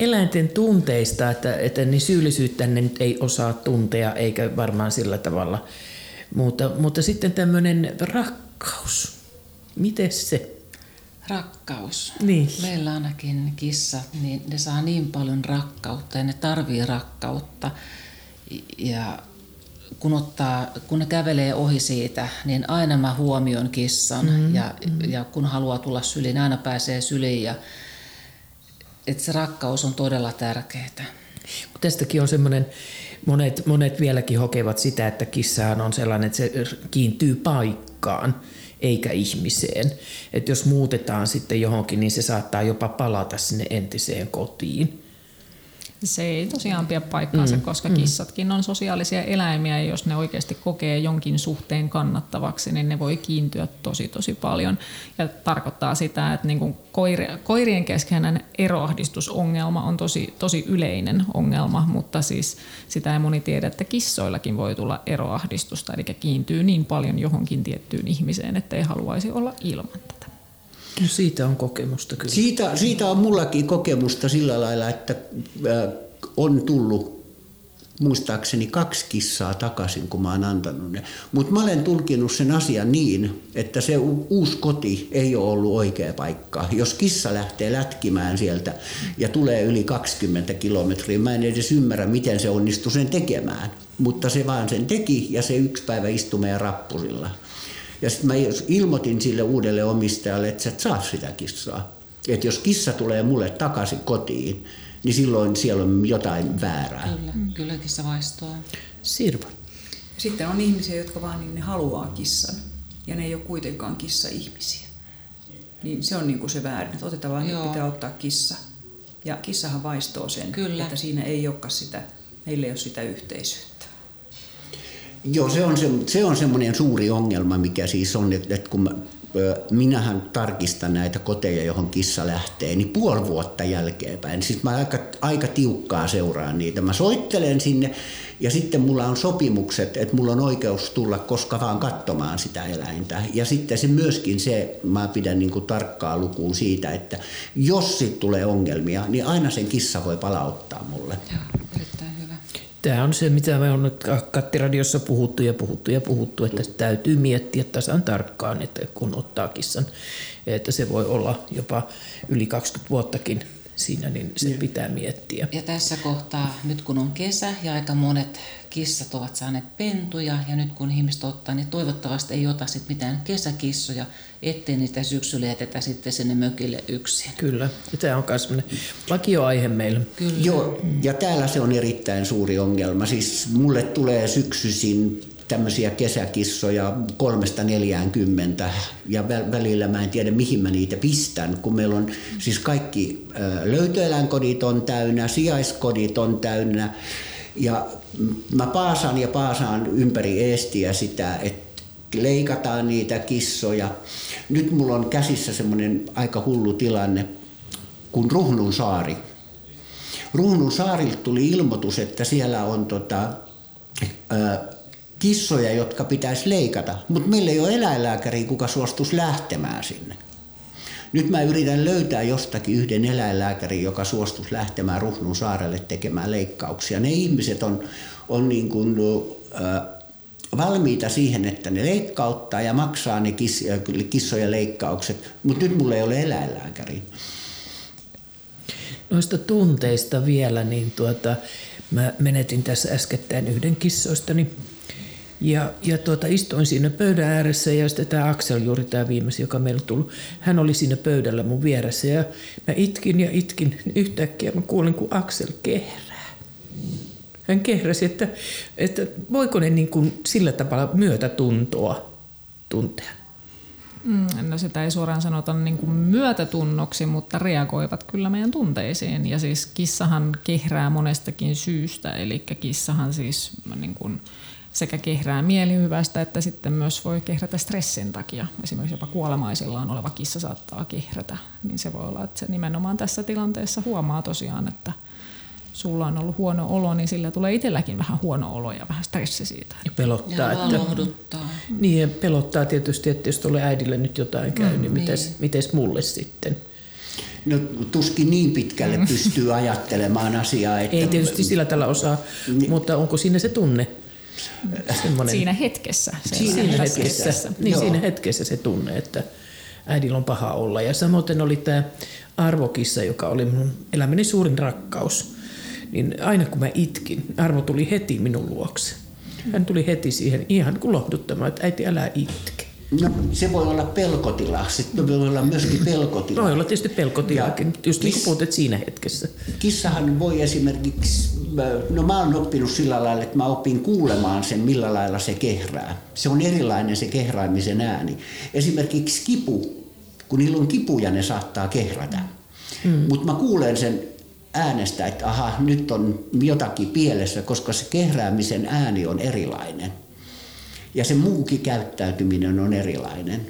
eläinten tunteista, että, että niin syyllisyyttä ne nyt ei osaa tuntea, eikä varmaan sillä tavalla. Mutta, mutta sitten tämmöinen rakkaus, miten se? Rakkaus. Niin. Meillä ainakin kissat, niin ne saa niin paljon rakkautta ja ne tarvii rakkautta. Ja kun, ottaa, kun ne kävelee ohi siitä, niin aina mä huomioon kissan mm-hmm. ja, ja kun haluaa tulla syliin, aina pääsee syliin ja että se rakkaus on todella tärkeää. Tästäkin on semmoinen, monet, monet vieläkin hokevat sitä, että kissahan on sellainen, että se kiintyy paikkaan eikä ihmiseen. Että jos muutetaan sitten johonkin, niin se saattaa jopa palata sinne entiseen kotiin. Se ei tosiaan pidä paikkaansa, mm, koska mm. kissatkin on sosiaalisia eläimiä ja jos ne oikeasti kokee jonkin suhteen kannattavaksi, niin ne voi kiintyä tosi tosi paljon. Ja tarkoittaa sitä, että niin kuin koirien keskeinen eroahdistusongelma on tosi, tosi yleinen ongelma, mutta siis sitä ei moni tiedä, että kissoillakin voi tulla eroahdistusta, eli kiintyy niin paljon johonkin tiettyyn ihmiseen, että ei haluaisi olla ilman. No siitä on kokemusta kyllä. Siitä, siitä on mullakin kokemusta sillä lailla, että on tullut muistaakseni kaksi kissaa takaisin, kun mä oon antanut ne. Mutta mä olen tulkinut sen asian niin, että se uusi koti ei ole ollut oikea paikka. Jos kissa lähtee lätkimään sieltä ja tulee yli 20 kilometriä, mä en edes ymmärrä, miten se onnistui sen tekemään. Mutta se vaan sen teki ja se yksi päivä istui meidän rappusilla. Ja sitten mä ilmoitin sille uudelle omistajalle, että sä et saa sitä kissaa. Että jos kissa tulee mulle takaisin kotiin, niin silloin siellä on jotain väärää. Kyllä, mm. kyllä kissa vaistoaa. Sirva. Sitten on ihmisiä, jotka vaan niin ne haluaa kissan. Ja ne ei ole kuitenkaan kissa-ihmisiä. Niin se on niin kuin se väärin, että otetaan vaan, Joo. pitää ottaa kissa. Ja kissahan vaistoo sen, Kyllä. että siinä ei olekaan sitä, heillä ei ole sitä yhteisöä. Joo, se on, se, se on semmoinen suuri ongelma, mikä siis on, että, että kun mä, minähän tarkistan näitä koteja, johon kissa lähtee, niin puoli vuotta jälkeenpäin. Siis mä aika, aika tiukkaa seuraan niitä. Mä soittelen sinne ja sitten mulla on sopimukset, että mulla on oikeus tulla koska vaan katsomaan sitä eläintä. Ja sitten se myöskin se, mä pidän niin kuin tarkkaa lukuun siitä, että jos sit tulee ongelmia, niin aina sen kissa voi palauttaa mulle. Joo. Tämä on se, mitä me on nyt kattiradiossa puhuttu ja puhuttu ja puhuttu, että täytyy miettiä tasan tarkkaan, että kun ottaa kissan, että se voi olla jopa yli 20 vuottakin siinä, niin se pitää miettiä. Ja tässä kohtaa, nyt kun on kesä ja aika monet kissat ovat saaneet pentuja ja nyt kun ihmiset ottaa, niin toivottavasti ei ota sit mitään kesäkissoja, ettei niitä syksyllä jätetä sitten sinne mökille yksin. Kyllä, ja tämä on myös vakioaihe meillä. Kyllä. Joo, ja täällä se on erittäin suuri ongelma. Siis mulle tulee syksyisin tämmöisiä kesäkissoja kolmesta neljäänkymmentä ja välillä mä en tiedä mihin mä niitä pistän, kun meillä on siis kaikki löytöeläinkodit on täynnä, sijaiskodit on täynnä ja mä paasaan ja paasaan ympäri Eestiä sitä, että leikataan niitä kissoja. Nyt mulla on käsissä semmoinen aika hullu tilanne kuin Ruhnun saari. Ruhnun saarilta tuli ilmoitus, että siellä on tota, ää, kissoja, jotka pitäisi leikata, mutta meillä ei ole eläinlääkäriä, kuka suostuisi lähtemään sinne. Nyt mä yritän löytää jostakin yhden eläinlääkärin, joka suostuisi lähtemään Ruhnun saarelle tekemään leikkauksia. Ne ihmiset on, on niin kuin, äh, valmiita siihen, että ne leikkauttaa ja maksaa ne kiss, kissojen leikkaukset, mutta nyt mulla ei ole eläinlääkäriä. Noista tunteista vielä, niin tuota, mä menetin tässä äskettäin yhden kissoistani. Ja, ja tuota, istuin siinä pöydän ääressä ja sitten tämä Aksel juuri tämä viimeisin, joka meillä tullut, hän oli siinä pöydällä mun vieressä ja mä itkin ja itkin. Yhtäkkiä mä kuulin, kun Aksel kehrää. Hän kehräsi, että, että voiko ne niin kuin sillä tavalla myötätuntoa tuntea. Mm, no sitä ei suoraan sanota niin kuin myötätunnoksi, mutta reagoivat kyllä meidän tunteisiin. Ja siis kissahan kehrää monestakin syystä, eli kissahan siis niin kuin, sekä kehrää mielihyvästä että sitten myös voi kehrätä stressin takia. Esimerkiksi jopa kuolemaisillaan oleva kissa saattaa kehrätä, niin se voi olla, että se nimenomaan tässä tilanteessa huomaa tosiaan, että sulla on ollut huono olo, niin sillä tulee itselläkin vähän huono olo ja vähän stressi siitä. Ja pelottaa. Ja että, Niin, ja pelottaa tietysti, että jos tuolle äidille nyt jotain käy, mm, niin, niin. Mites, mites mulle sitten? No tuskin niin pitkälle pystyy ajattelemaan asiaa. Että... Ei tietysti sillä tällä osaa, niin. mutta onko siinä se tunne? Semmoinen, siinä hetkessä. Siinä, hetkessä, hetkessä. Niin siinä hetkessä se tunne, että äidillä on paha olla. Ja samoin oli tämä arvokissa, joka oli mun elämäni suurin rakkaus. Niin aina kun mä itkin, Arvo tuli heti minun luokse. Hän tuli heti siihen ihan kuin lohduttamaan, että äiti älä itke. No, se voi olla pelkotila. Sitten voi olla myöskin pelkotila. Voi olla tietysti pelkotilakin, just niin kuin puhut, että siinä hetkessä. Kissahan voi esimerkiksi, no mä oon oppinut sillä lailla, että mä opin kuulemaan sen, millä lailla se kehrää. Se on erilainen se kehraimisen ääni. Esimerkiksi kipu, kun niillä on kipuja, ne saattaa kehrätä. Mm. Mutta mä kuulen sen äänestä, että aha, nyt on jotakin pielessä, koska se kehräämisen ääni on erilainen. Ja se muukin käyttäytyminen on erilainen.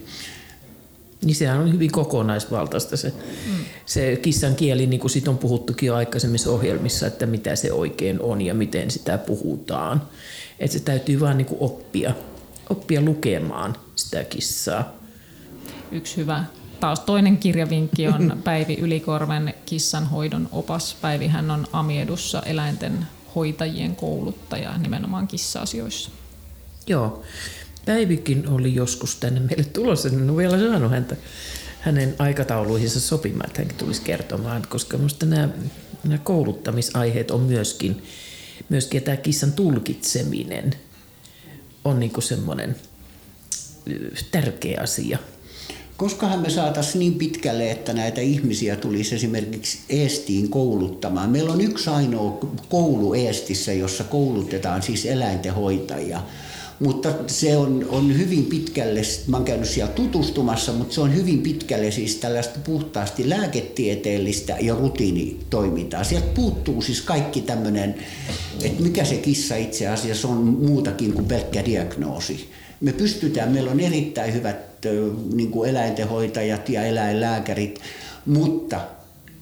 Niin sehän on hyvin kokonaisvaltaista se, mm. se kissan kieli, niin kuin siitä on puhuttukin jo aikaisemmissa ohjelmissa, että mitä se oikein on ja miten sitä puhutaan. Että se täytyy vaan niin kuin oppia, oppia lukemaan sitä kissaa. Yksi hyvä taas toinen kirjavinkki on Päivi Ylikorven kissanhoidon opas. Päivi hän on Amiedussa eläinten hoitajien kouluttaja nimenomaan kissa-asioissa. Joo. Päivikin oli joskus tänne meille tulossa, en ole vielä saanut häntä hänen aikatauluihinsa sopimaan, että hänkin tulisi kertomaan, koska minusta nämä, nämä kouluttamisaiheet on myöskin, myöskin tämä kissan tulkitseminen on niin semmoinen tärkeä asia. Koskahan me saataisiin niin pitkälle, että näitä ihmisiä tulisi esimerkiksi Eestiin kouluttamaan. Meillä on yksi ainoa koulu Eestissä, jossa koulutetaan siis eläintenhoitajia. Mutta se on, on hyvin pitkälle, mä oon käynyt siellä tutustumassa, mutta se on hyvin pitkälle siis tällaista puhtaasti lääketieteellistä ja rutiinitoimintaa. Sieltä puuttuu siis kaikki tämmöinen, että mikä se kissa itse asiassa on muutakin kuin pelkkä diagnoosi. Me pystytään, meillä on erittäin hyvät niin kuin eläintenhoitajat ja eläinlääkärit, mutta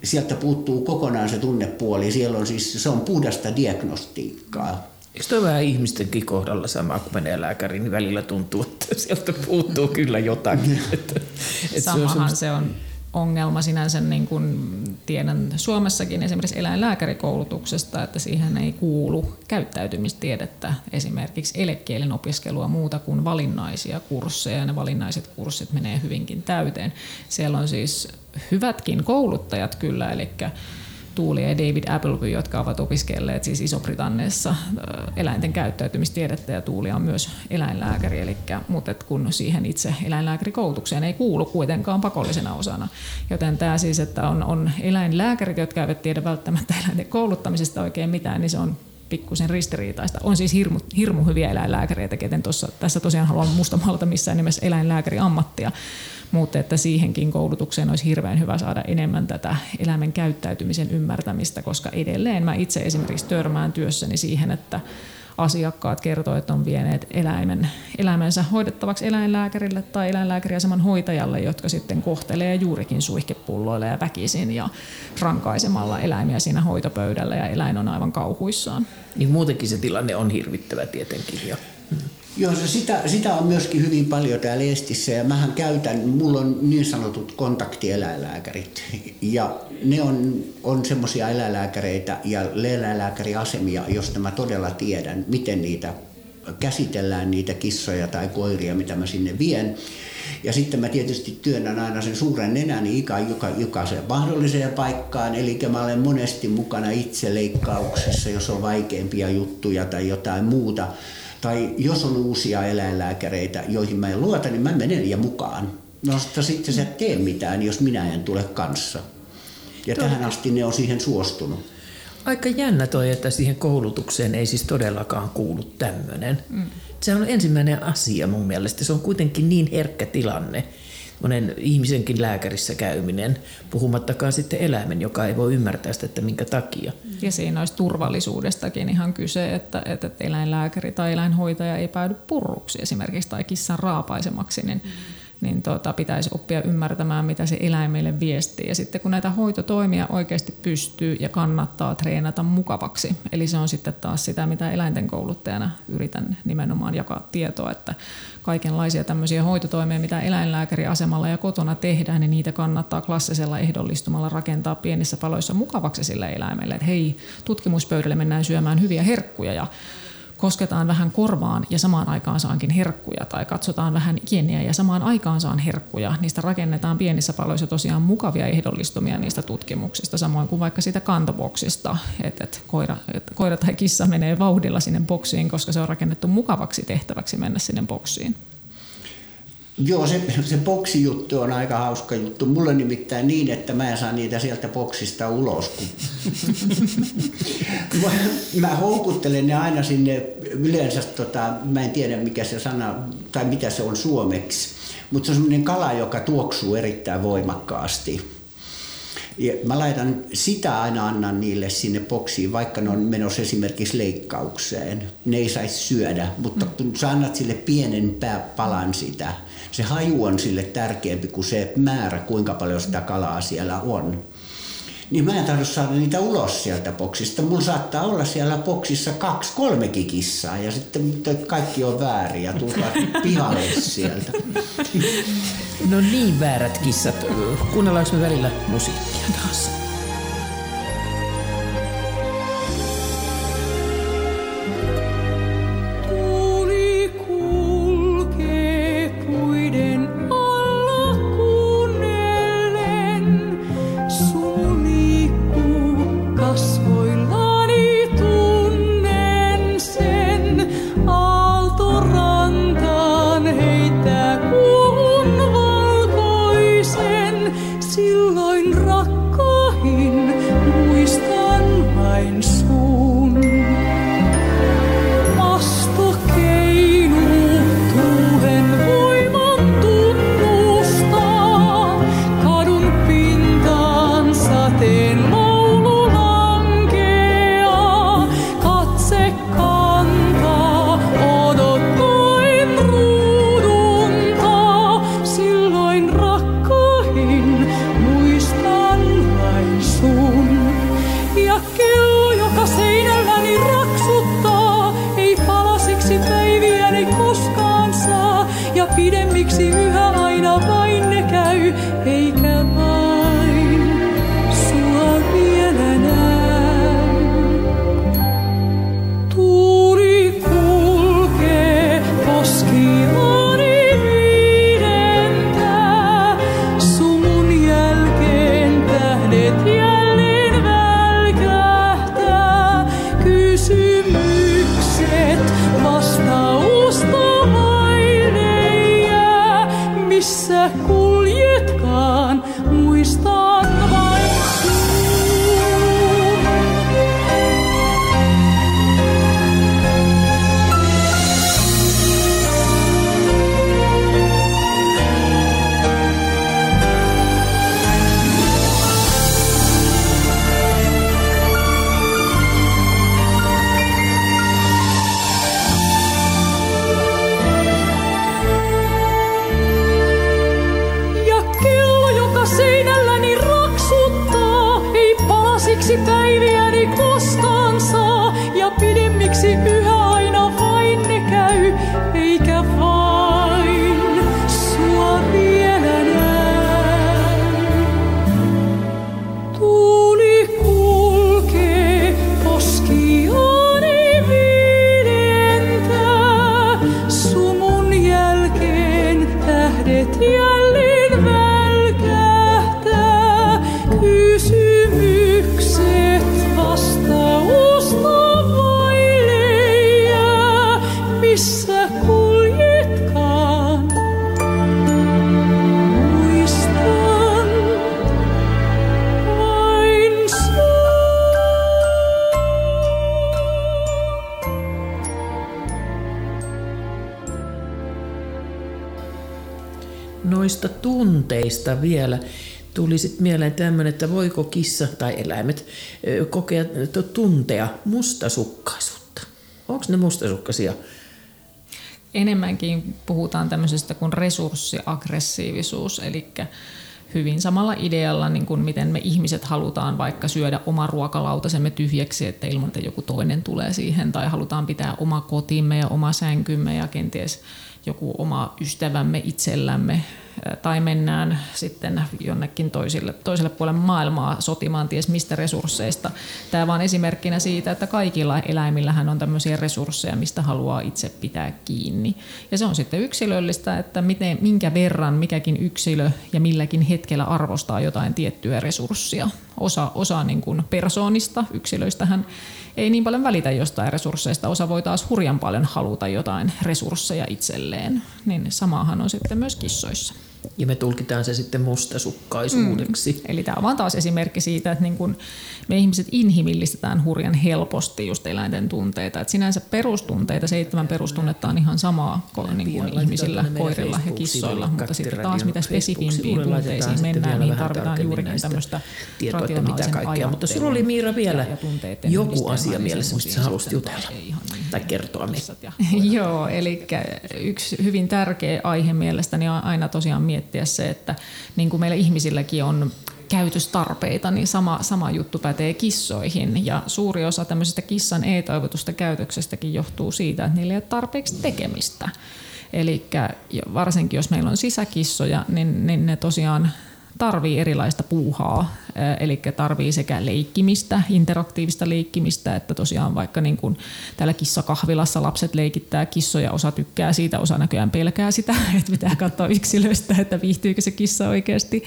sieltä puuttuu kokonaan se tunnepuoli. Siellä on siis, se on puhdasta diagnostiikkaa. Eikö toi vähän ihmistenkin kohdalla sama, kun menee lääkäriin, niin välillä tuntuu, että sieltä puuttuu kyllä jotakin. että, että Samahan se on, se on ongelma sinänsä, niin kuin tiedän Suomessakin esimerkiksi eläinlääkärikoulutuksesta, että siihen ei kuulu käyttäytymistiedettä, esimerkiksi elekielen opiskelua muuta kuin valinnaisia kursseja, ja ne valinnaiset kurssit menee hyvinkin täyteen. Siellä on siis hyvätkin kouluttajat kyllä, eli Tuuli ja David Appleby, jotka ovat opiskelleet siis Iso-Britanniassa eläinten käyttäytymistiedettä ja Tuuli on myös eläinlääkäri, eli, mutta kun siihen itse eläinlääkärikoulutukseen ei kuulu kuitenkaan pakollisena osana. Joten tämä siis, että on, on eläinlääkärit, jotka eivät tiedä välttämättä eläinten kouluttamisesta oikein mitään, niin se on pikkusen ristiriitaista. On siis hirmu, hirmu hyviä eläinlääkäreitä, keten tuossa, tässä tosiaan haluan mustamalta missään nimessä eläinlääkäri ammattia, mutta että siihenkin koulutukseen olisi hirveän hyvä saada enemmän tätä eläimen käyttäytymisen ymmärtämistä, koska edelleen mä itse esimerkiksi törmään työssäni siihen, että asiakkaat kertoo, että on vieneet eläimen, eläimensä hoidettavaksi eläinlääkärille tai eläinlääkäriaseman hoitajalle, jotka sitten kohtelee juurikin suihkepulloilla ja väkisin ja rankaisemalla eläimiä siinä hoitopöydällä ja eläin on aivan kauhuissaan. Niin muutenkin se tilanne on hirvittävä tietenkin jo. Joo, sitä, sitä on myöskin hyvin paljon täällä Estissä ja mähän käytän, mulla on niin sanotut kontaktieläinlääkärit ja ne on, on semmoisia eläinlääkäreitä ja eläinlääkäriasemia, joista mä todella tiedän, miten niitä käsitellään niitä kissoja tai koiria, mitä mä sinne vien. Ja sitten mä tietysti työnnän aina sen suuren nenäni ikä, joka, jokaiseen mahdolliseen paikkaan. Eli mä olen monesti mukana itse leikkauksessa, jos on vaikeampia juttuja tai jotain muuta tai jos on uusia eläinlääkäreitä, joihin mä en luota, niin mä menen ja mukaan. No sitten sä tee mitään, jos minä en tule kanssa. Ja Tuo. tähän asti ne on siihen suostunut. Aika jännä toi, että siihen koulutukseen ei siis todellakaan kuulu tämmöinen. Mm. Se on ensimmäinen asia mun mielestä. Se on kuitenkin niin herkkä tilanne, monen ihmisenkin lääkärissä käyminen, puhumattakaan sitten eläimen, joka ei voi ymmärtää sitä, että minkä takia. Ja siinä olisi turvallisuudestakin ihan kyse, että, että eläinlääkäri tai eläinhoitaja ei päädy purruksi esimerkiksi tai kissan raapaisemaksi, niin mm niin tota, pitäisi oppia ymmärtämään, mitä se eläimelle viestii. Ja sitten kun näitä hoitotoimia oikeasti pystyy ja kannattaa treenata mukavaksi, eli se on sitten taas sitä, mitä eläinten kouluttajana yritän nimenomaan jakaa tietoa, että kaikenlaisia tämmöisiä hoitotoimia, mitä eläinlääkäriasemalla ja kotona tehdään, niin niitä kannattaa klassisella ehdollistumalla rakentaa pienissä paloissa mukavaksi sille eläimelle. Että hei, tutkimuspöydälle mennään syömään hyviä herkkuja ja kosketaan vähän korvaan ja samaan aikaan saankin herkkuja tai katsotaan vähän ikieniä ja samaan aikaan saan herkkuja. Niistä rakennetaan pienissä paloissa tosiaan mukavia ehdollistumia niistä tutkimuksista, samoin kuin vaikka siitä kantoboksista, että et koira, et koira tai kissa menee vauhdilla sinne boksiin, koska se on rakennettu mukavaksi tehtäväksi mennä sinne boksiin. Joo, se, se boksijuttu on aika hauska juttu. Mulle nimittäin niin, että mä en saa niitä sieltä boksista ulos. Kun... mä, mä houkuttelen ne aina sinne yleensä, tota, mä en tiedä mikä se sana, tai mitä se on suomeksi, mutta se on semmoinen kala, joka tuoksuu erittäin voimakkaasti. Ja mä laitan sitä aina annan niille sinne boksiin, vaikka ne on menossa esimerkiksi leikkaukseen. Ne ei saisi syödä, mutta mm. kun sä annat sille pienen palan sitä, se haju on sille tärkeämpi kuin se määrä, kuinka paljon sitä kalaa siellä on niin mä en tahdo saada niitä ulos sieltä boksista. Mulla saattaa olla siellä boksissa kaksi, kolmekin kissaa ja sitten kaikki on väärin ja tullaan pihalle sieltä. No niin väärät kissat. Kuunnellaanko me välillä musiikkia taas? Sitten mieleen tämmöinen, että voiko kissa tai eläimet kokea tuntea mustasukkaisuutta. Onko ne mustasukkaisia? Enemmänkin puhutaan tämmöisestä kuin resurssiaggressiivisuus, eli hyvin samalla idealla, niin kuin miten me ihmiset halutaan vaikka syödä oma ruokalautasemme tyhjäksi, että ilman, että joku toinen tulee siihen, tai halutaan pitää oma kotimme ja oma sänkymme ja kenties joku oma ystävämme itsellämme tai mennään sitten jonnekin toisille, toiselle puolelle maailmaa sotimaan ties mistä resursseista. Tämä vaan esimerkkinä siitä, että kaikilla eläimillähän on tämmöisiä resursseja, mistä haluaa itse pitää kiinni. Ja se on sitten yksilöllistä, että miten, minkä verran mikäkin yksilö ja milläkin hetkellä arvostaa jotain tiettyä resurssia. Osa, osa niin kuin persoonista, yksilöistähän ei niin paljon välitä jostain resursseista. Osa voi taas hurjan paljon haluta jotain resursseja itselleen. Niin samahan on sitten myös kissoissa. Ja me tulkitaan se sitten mustasukkaisuudeksi. Mm. Eli tämä on vaan taas esimerkki siitä, että niin kun me ihmiset inhimillistetään hurjan helposti just eläinten tunteita. Et sinänsä perustunteita, seitsemän perustunnetta on ihan samaa kuin niin kuin ihmisillä, koirilla ja kissoilla, mutta sitten taas mitä spesifimpiin tunteisiin mennään, niin tarvitaan juurikin tämmöistä tietoa, että mitä kaikkea. Mutta sulla oli Miira vielä ja joku asia mielessä, mistä sä haluaisit jutella tai kertoa meille. Joo, eli yksi hyvin tärkeä aihe mielestäni on aina tosiaan miettiä se, että niin kuin meillä ihmisilläkin on käytöstarpeita, niin sama, sama juttu pätee kissoihin. Ja suuri osa tämmöisestä kissan ei-toivotusta käytöksestäkin johtuu siitä, että niillä ei ole tarpeeksi tekemistä. Eli varsinkin jos meillä on sisäkissoja, niin, niin ne tosiaan tarvii erilaista puuhaa, eli tarvii sekä leikkimistä, interaktiivista leikkimistä, että tosiaan vaikka niin kuin täällä kissakahvilassa lapset leikittää kissoja, osa tykkää siitä, osa näköjään pelkää sitä, että pitää katsoa yksilöistä, että viihtyykö se kissa oikeasti.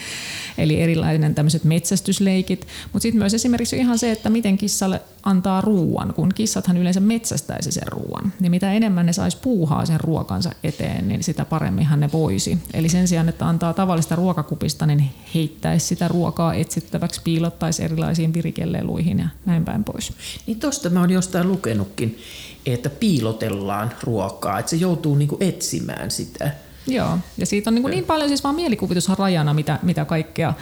Eli erilainen tämmöiset metsästysleikit, mutta sitten myös esimerkiksi ihan se, että miten kissalle antaa ruuan, kun kissathan yleensä metsästäisi sen ruuan. Niin mitä enemmän ne saisi puuhaa sen ruokansa eteen, niin sitä paremminhan ne voisi. Eli sen sijaan, että antaa tavallista ruokakupista, niin heittäisi sitä ruokaa etsittäväksi, piilottaisi erilaisiin virikeleluihin ja näin päin pois. Niin tosta mä oon jostain lukenutkin, että piilotellaan ruokaa, että se joutuu niinku etsimään sitä. Joo, ja siitä on niin, niin paljon siis vaan mielikuvitushan rajana, mitä, mitä kaikkea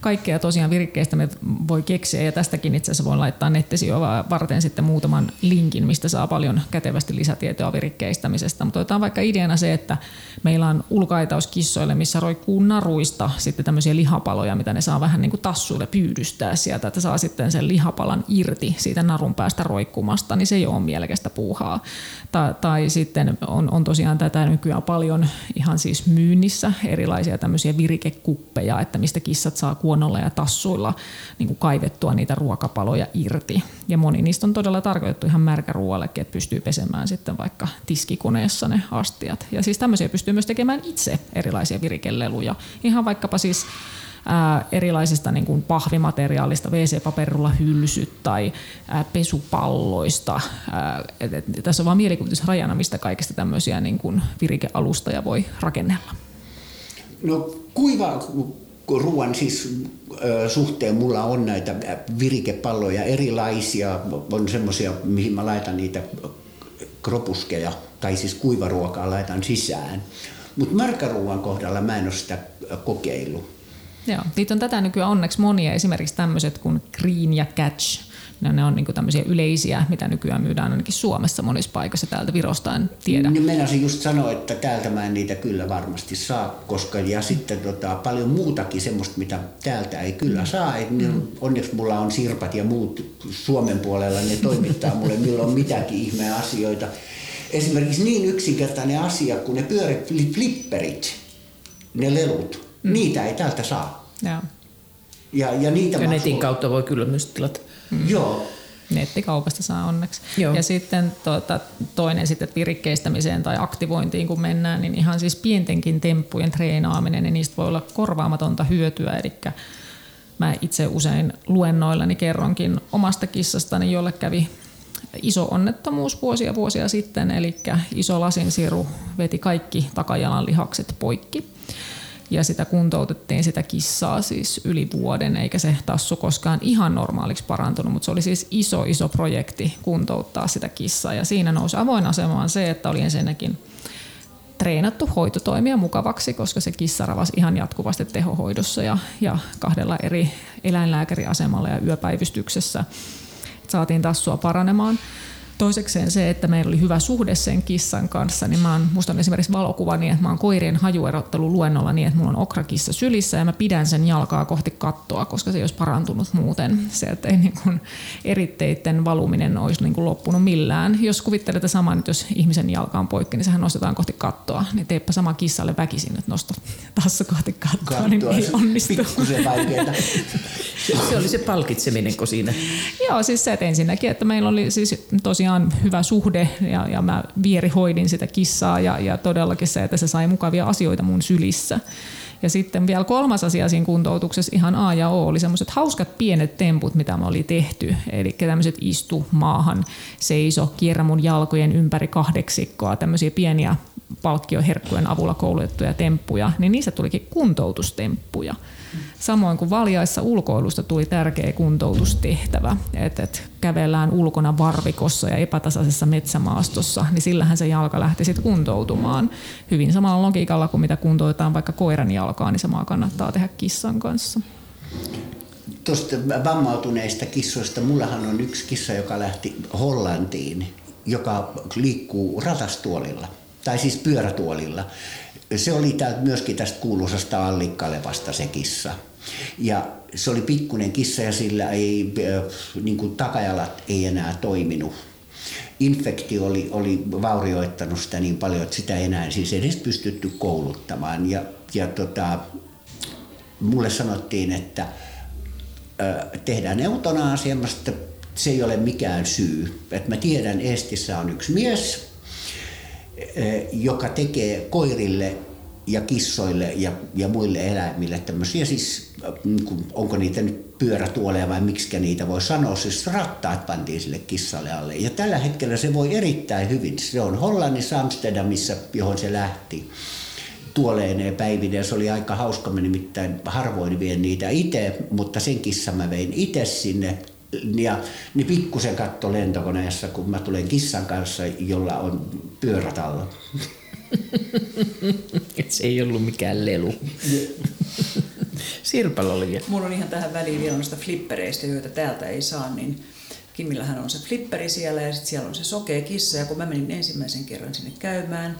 kaikkea tosiaan virikkeistä me voi keksiä ja tästäkin itse asiassa voin laittaa nettisijoa varten sitten muutaman linkin, mistä saa paljon kätevästi lisätietoa virikkeistämisestä. Mutta otetaan vaikka ideana se, että meillä on ulkaitaus kissoille, missä roikkuu naruista sitten tämmöisiä lihapaloja, mitä ne saa vähän niin kuin tassuille pyydystää sieltä, että saa sitten sen lihapalan irti siitä narun päästä roikkumasta, niin se ei ole mielekästä puuhaa. Tai, tai sitten on, on tosiaan tätä nykyään paljon ihan siis myynnissä erilaisia tämmöisiä virikekuppeja, että mistä kissat saa kuonolla ja tassuilla niin kuin kaivettua niitä ruokapaloja irti. Ja moni niistä on todella tarkoitettu ihan märkäruoallekin, että pystyy pesemään sitten vaikka tiskikoneessa ne astiat. Ja siis tämmöisiä pystyy myös tekemään itse erilaisia virikeleluja. Ihan vaikkapa siis ää, erilaisista niin kuin pahvimateriaalista, WC-paperilla hylsyt tai ää, pesupalloista. Ää, et, et, tässä on vain mielikuvitusrajana, mistä kaikista tämmöisiä niin kuin virikealustoja voi rakennella. No kuiva ruoan siis suhteen mulla on näitä virikepalloja erilaisia. On semmoisia, mihin mä laitan niitä kropuskeja, tai siis kuivaruokaa laitan sisään. Mutta märkäruuan kohdalla mä en ole sitä kokeillut. Joo, niitä on tätä nykyään onneksi monia, esimerkiksi tämmöiset kuin Green ja Catch. Ne, ne on niin tämmöisiä yleisiä, mitä nykyään myydään ainakin Suomessa monissa paikoissa, täältä Virosta en tiedä. Niin meinasin just sanoa, että täältä mä en niitä kyllä varmasti saa, koska ja sitten tota, paljon muutakin semmoista, mitä täältä ei kyllä saa. Et mm. Onneksi mulla on Sirpat ja muut Suomen puolella, ne toimittaa mulle milloin mitäkin ihmeä asioita. Esimerkiksi niin yksinkertainen asia, kun ne pyörät flipperit, ne lelut, mm. niitä ei täältä saa. Ja, ja, ja, niitä ja netin kautta voi kyllä myös tilata. Mm. Joo. Nettikaupasta saa onneksi. Joo. Ja sitten tuota, toinen sitten virikkeistämiseen tai aktivointiin kun mennään, niin ihan siis pientenkin temppujen treenaaminen, niin niistä voi olla korvaamatonta hyötyä. Eli mä itse usein luennoillani kerronkin omasta kissastani, jolle kävi iso onnettomuus vuosia vuosia sitten, eli iso lasinsiru veti kaikki takajalan lihakset poikki. Ja sitä kuntoutettiin sitä kissaa siis yli vuoden, eikä se tassu koskaan ihan normaaliksi parantunut, mutta se oli siis iso iso projekti kuntouttaa sitä kissaa. Ja siinä nousi avoin asemaan se, että oli ensinnäkin treenattu hoitotoimia mukavaksi, koska se kissa ravasi ihan jatkuvasti tehohoidossa ja, ja kahdella eri eläinlääkäriasemalla ja yöpäivystyksessä saatiin tassua paranemaan. Toisekseen se, että meillä oli hyvä suhde sen kissan kanssa, niin mä oon, musta on esimerkiksi valokuva niin, että mä oon koirien hajuerottelu luennolla niin, että mulla on okrakissa sylissä ja mä pidän sen jalkaa kohti kattoa, koska se ei olisi parantunut muuten. Se, että ei niin kuin eritteiden valuminen olisi niin kuin loppunut millään. Jos kuvittelette saman, että jos ihmisen jalka on poikki, niin sehän nostetaan kohti kattoa. Niin teepä sama kissalle väkisin, että nosta tassu kohti kattoa, kattoa niin ei onnistu. se, se oli se palkitseminen siinä? Joo, siis se, että ensinnäkin, että meillä oli siis tosiaan tosiaan hyvä suhde ja, ja mä vierihoidin sitä kissaa ja, ja todellakin se, että se sai mukavia asioita mun sylissä. Ja sitten vielä kolmas asia siinä kuntoutuksessa, ihan A ja O, oli semmoiset hauskat pienet temput, mitä me oli tehty. Eli tämmöiset istu maahan, seiso, kierrä mun jalkojen ympäri kahdeksikkoa, tämmöisiä pieniä palkkioherkkujen avulla koulutettuja temppuja, niin niistä tulikin kuntoutustemppuja. Samoin kuin valjaissa ulkoilusta tuli tärkeä kuntoutustehtävä, että et kävellään ulkona varvikossa ja epätasaisessa metsämaastossa, niin sillähän se jalka lähti sitten kuntoutumaan. Hyvin samalla logiikalla kuin mitä kuntoutetaan vaikka koiran jalkaa, niin samaa kannattaa tehdä kissan kanssa. Tuosta vammautuneista kissoista, mullahan on yksi kissa, joka lähti Hollantiin, joka liikkuu ratastuolilla, tai siis pyörätuolilla se oli täältä myöskin tästä kuuluisasta Allikkalevasta se kissa. Ja se oli pikkunen kissa ja sillä ei, niin kuin takajalat ei enää toiminut. Infektio oli, oli vaurioittanut sitä niin paljon, että sitä ei enää siis edes pystytty kouluttamaan. Ja, ja tota, mulle sanottiin, että ö, tehdään eutanaasia, että se ei ole mikään syy. Et mä tiedän, Estissä on yksi mies, joka tekee koirille ja kissoille ja, ja muille eläimille tämmöisiä siis, niin onko niitä nyt pyörätuoleja vai miksi niitä voi sanoa, siis rattaat pantiin sille kissalle alle. Ja tällä hetkellä se voi erittäin hyvin. Se on Hollannissa Amsterdamissa, johon se lähti tuoleeneen päivineen. Se oli aika hauska, mä nimittäin harvoin vien niitä itse, mutta sen kissan mä vein itse sinne ja niin pikkusen katto lentokoneessa, kun mä tulen kissan kanssa, jolla on pyörät alla. se ei ollut mikään lelu. Sirpalla oli. Mulla on ihan tähän väliin vielä noista flippereistä, joita täältä ei saa, niin Kimillähän on se flipperi siellä ja sitten siellä on se sokea kissa. Ja kun mä menin ensimmäisen kerran sinne käymään,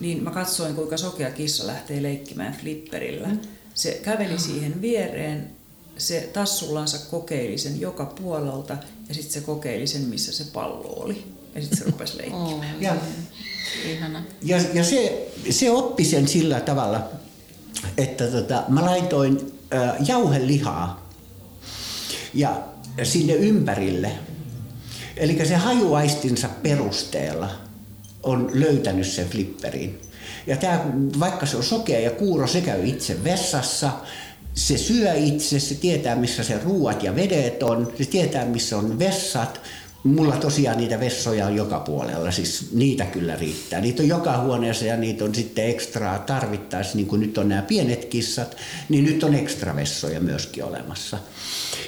niin mä katsoin, kuinka sokea kissa lähtee leikkimään flipperillä. Se käveli siihen viereen se tassullansa kokeili sen joka puolelta ja sitten se kokeili sen, missä se pallo oli. Ja sitten se rupesi leikkimään. Oh, ja, ja, ja se, se oppi sen sillä tavalla, että tota, mä laitoin äh, jauhelihaa ja sinne ympärille. Eli se hajuaistinsa perusteella on löytänyt sen flipperin. Ja tää, vaikka se on sokea ja kuuro, se käy itse vessassa, se syö itse, se tietää missä se ruuat ja vedet on, se tietää missä on vessat. Mulla tosiaan niitä vessoja on joka puolella, siis niitä kyllä riittää. Niitä on joka huoneessa ja niitä on sitten ekstraa tarvittaessa, niin kuin nyt on nämä pienet kissat, niin nyt on ekstra vessoja myöskin olemassa.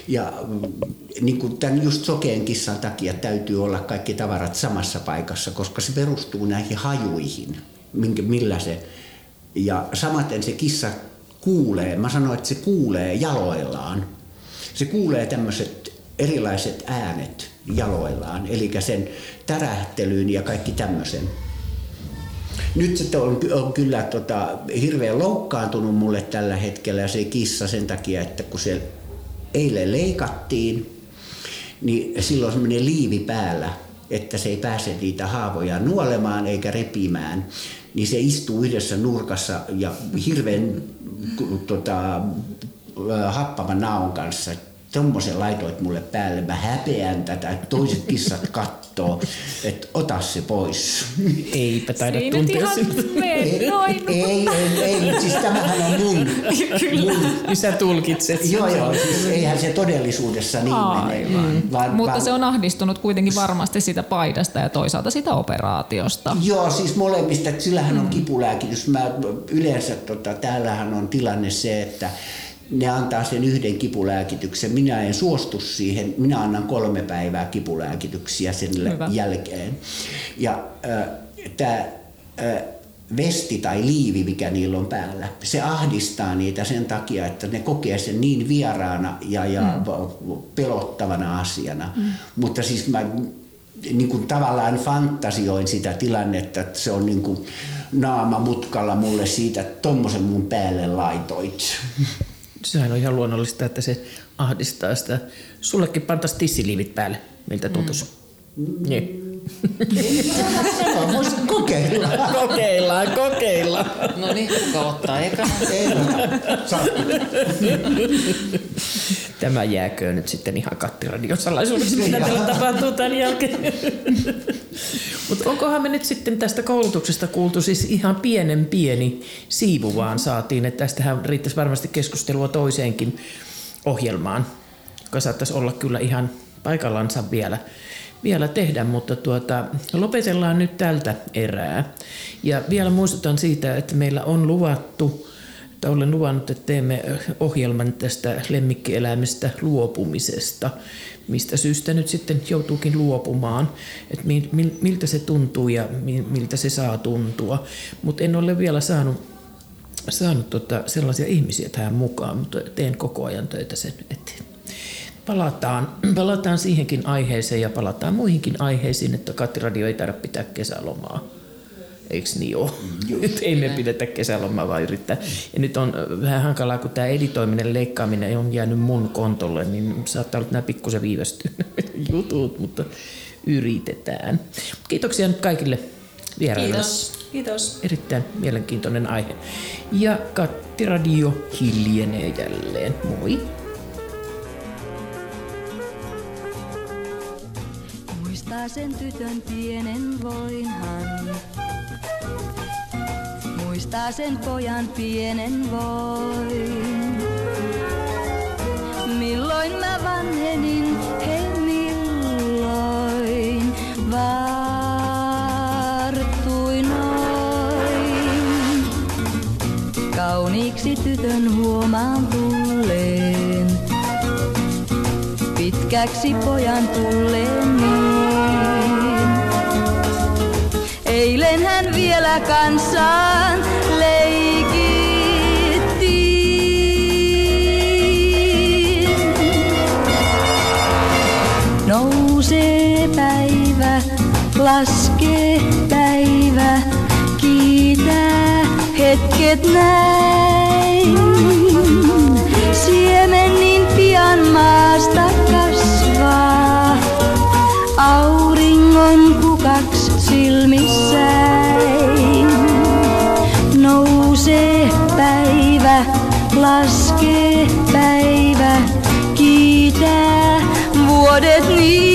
Ja mm, niin kuin tämän just sokeen kissan takia täytyy olla kaikki tavarat samassa paikassa, koska se perustuu näihin hajuihin, millä se ja samaten se kissa kuulee, mä sanoin, että se kuulee jaloillaan. Se kuulee tämmöiset erilaiset äänet jaloillaan, eli sen tärähtelyyn ja kaikki tämmöisen. Nyt se on, on kyllä tota, hirveän loukkaantunut mulle tällä hetkellä se kissa sen takia, että kun se eilen leikattiin, niin silloin semmoinen liivi päällä, että se ei pääse niitä haavoja nuolemaan eikä repimään, niin se istuu yhdessä nurkassa ja hirveän tota, happavan naon kanssa. Tuommoisen laitoit mulle päälle, mä häpeän tätä, että toiset kissat kattoo, että ota se pois. Eipä taida Siinä tuntea siltä. Ei, ei, ei, ei, ei, siis tämähän on mun. Kyllä. Mun, niin sä tulkitset. Joo, joo, siis eihän se todellisuudessa niin Aivan. mene. Mm. Vaan, Mutta vaan, se on ahdistunut kuitenkin varmasti sitä paidasta ja toisaalta sitä operaatiosta. Joo, siis molemmista, että sillähän on mm. kipulääkitys. Mä yleensä, tota, täällähän on tilanne se, että ne antaa sen yhden kipulääkityksen. Minä en suostu siihen. Minä annan kolme päivää kipulääkityksiä sen Hyvä. jälkeen. Ja äh, tämä äh, vesti tai liivi, mikä niillä on päällä, se ahdistaa niitä sen takia, että ne kokee sen niin vieraana ja, ja mm. pelottavana asiana. Mm. Mutta siis mä niin kuin tavallaan fantasioin sitä tilannetta, että se on niin kuin naama mutkalla mulle siitä, että tommosen mun päälle laitoit. Sehän on ihan luonnollista, että se ahdistaa sitä. Sullekin pantaisi tissiliivit päälle, miltä tuntuisi. Mm. Niin. Voisi kokeilla. Kokeillaan, kokeillaan. No niin, kuka ottaa ekana? Tämä jääköön nyt sitten ihan kattiradion salaisuudeksi, mitä täällä tapahtuu tämän jälkeen. Mutta onkohan me nyt sitten tästä koulutuksesta kuultu siis ihan pienen pieni siivu vaan saatiin, että tästähän riittäisi varmasti keskustelua toiseenkin ohjelmaan, joka saattaisi olla kyllä ihan paikallansa vielä, vielä tehdä, mutta tuota, lopetellaan nyt tältä erää. Ja vielä muistutan siitä, että meillä on luvattu että olen luvannut, että teemme ohjelman tästä lemmikkieläimestä luopumisesta, mistä syystä nyt sitten joutuukin luopumaan, että miltä se tuntuu ja miltä se saa tuntua. Mutta en ole vielä saanut, saanut tota sellaisia ihmisiä tähän mukaan, mutta teen koko ajan töitä sen eteen. Palataan, palataan siihenkin aiheeseen ja palataan muihinkin aiheisiin, että Katti Radio ei tarvitse pitää kesälomaa Eikö niin ole? Mm, nyt ei me pidetä kesälomaa, vaan yrittää. Ja nyt on vähän hankalaa, kun tämä editoiminen, leikkaaminen on jäänyt mun kontolle, niin saattaa olla, että nämä pikkusen viivästyneet jutut, mutta yritetään. Kiitoksia nyt kaikille vieraille. Kiitos. Kiitos. Erittäin mielenkiintoinen aihe. Ja Katti Radio hiljenee jälleen. Moi! Muistaa sen tytön pienen voinhan. Muistaa sen pojan pienen voin. Milloin mä vanhenin, hei milloin varttuin noin. Kauniiksi tytön huomaan tulleen, pitkäksi pojan tulleen niin. Vielä kanssaan leikittiin. Nousee päivä, laskee päivä, kiitää hetket näin. Laskee päivä, kiitää vuodet niin.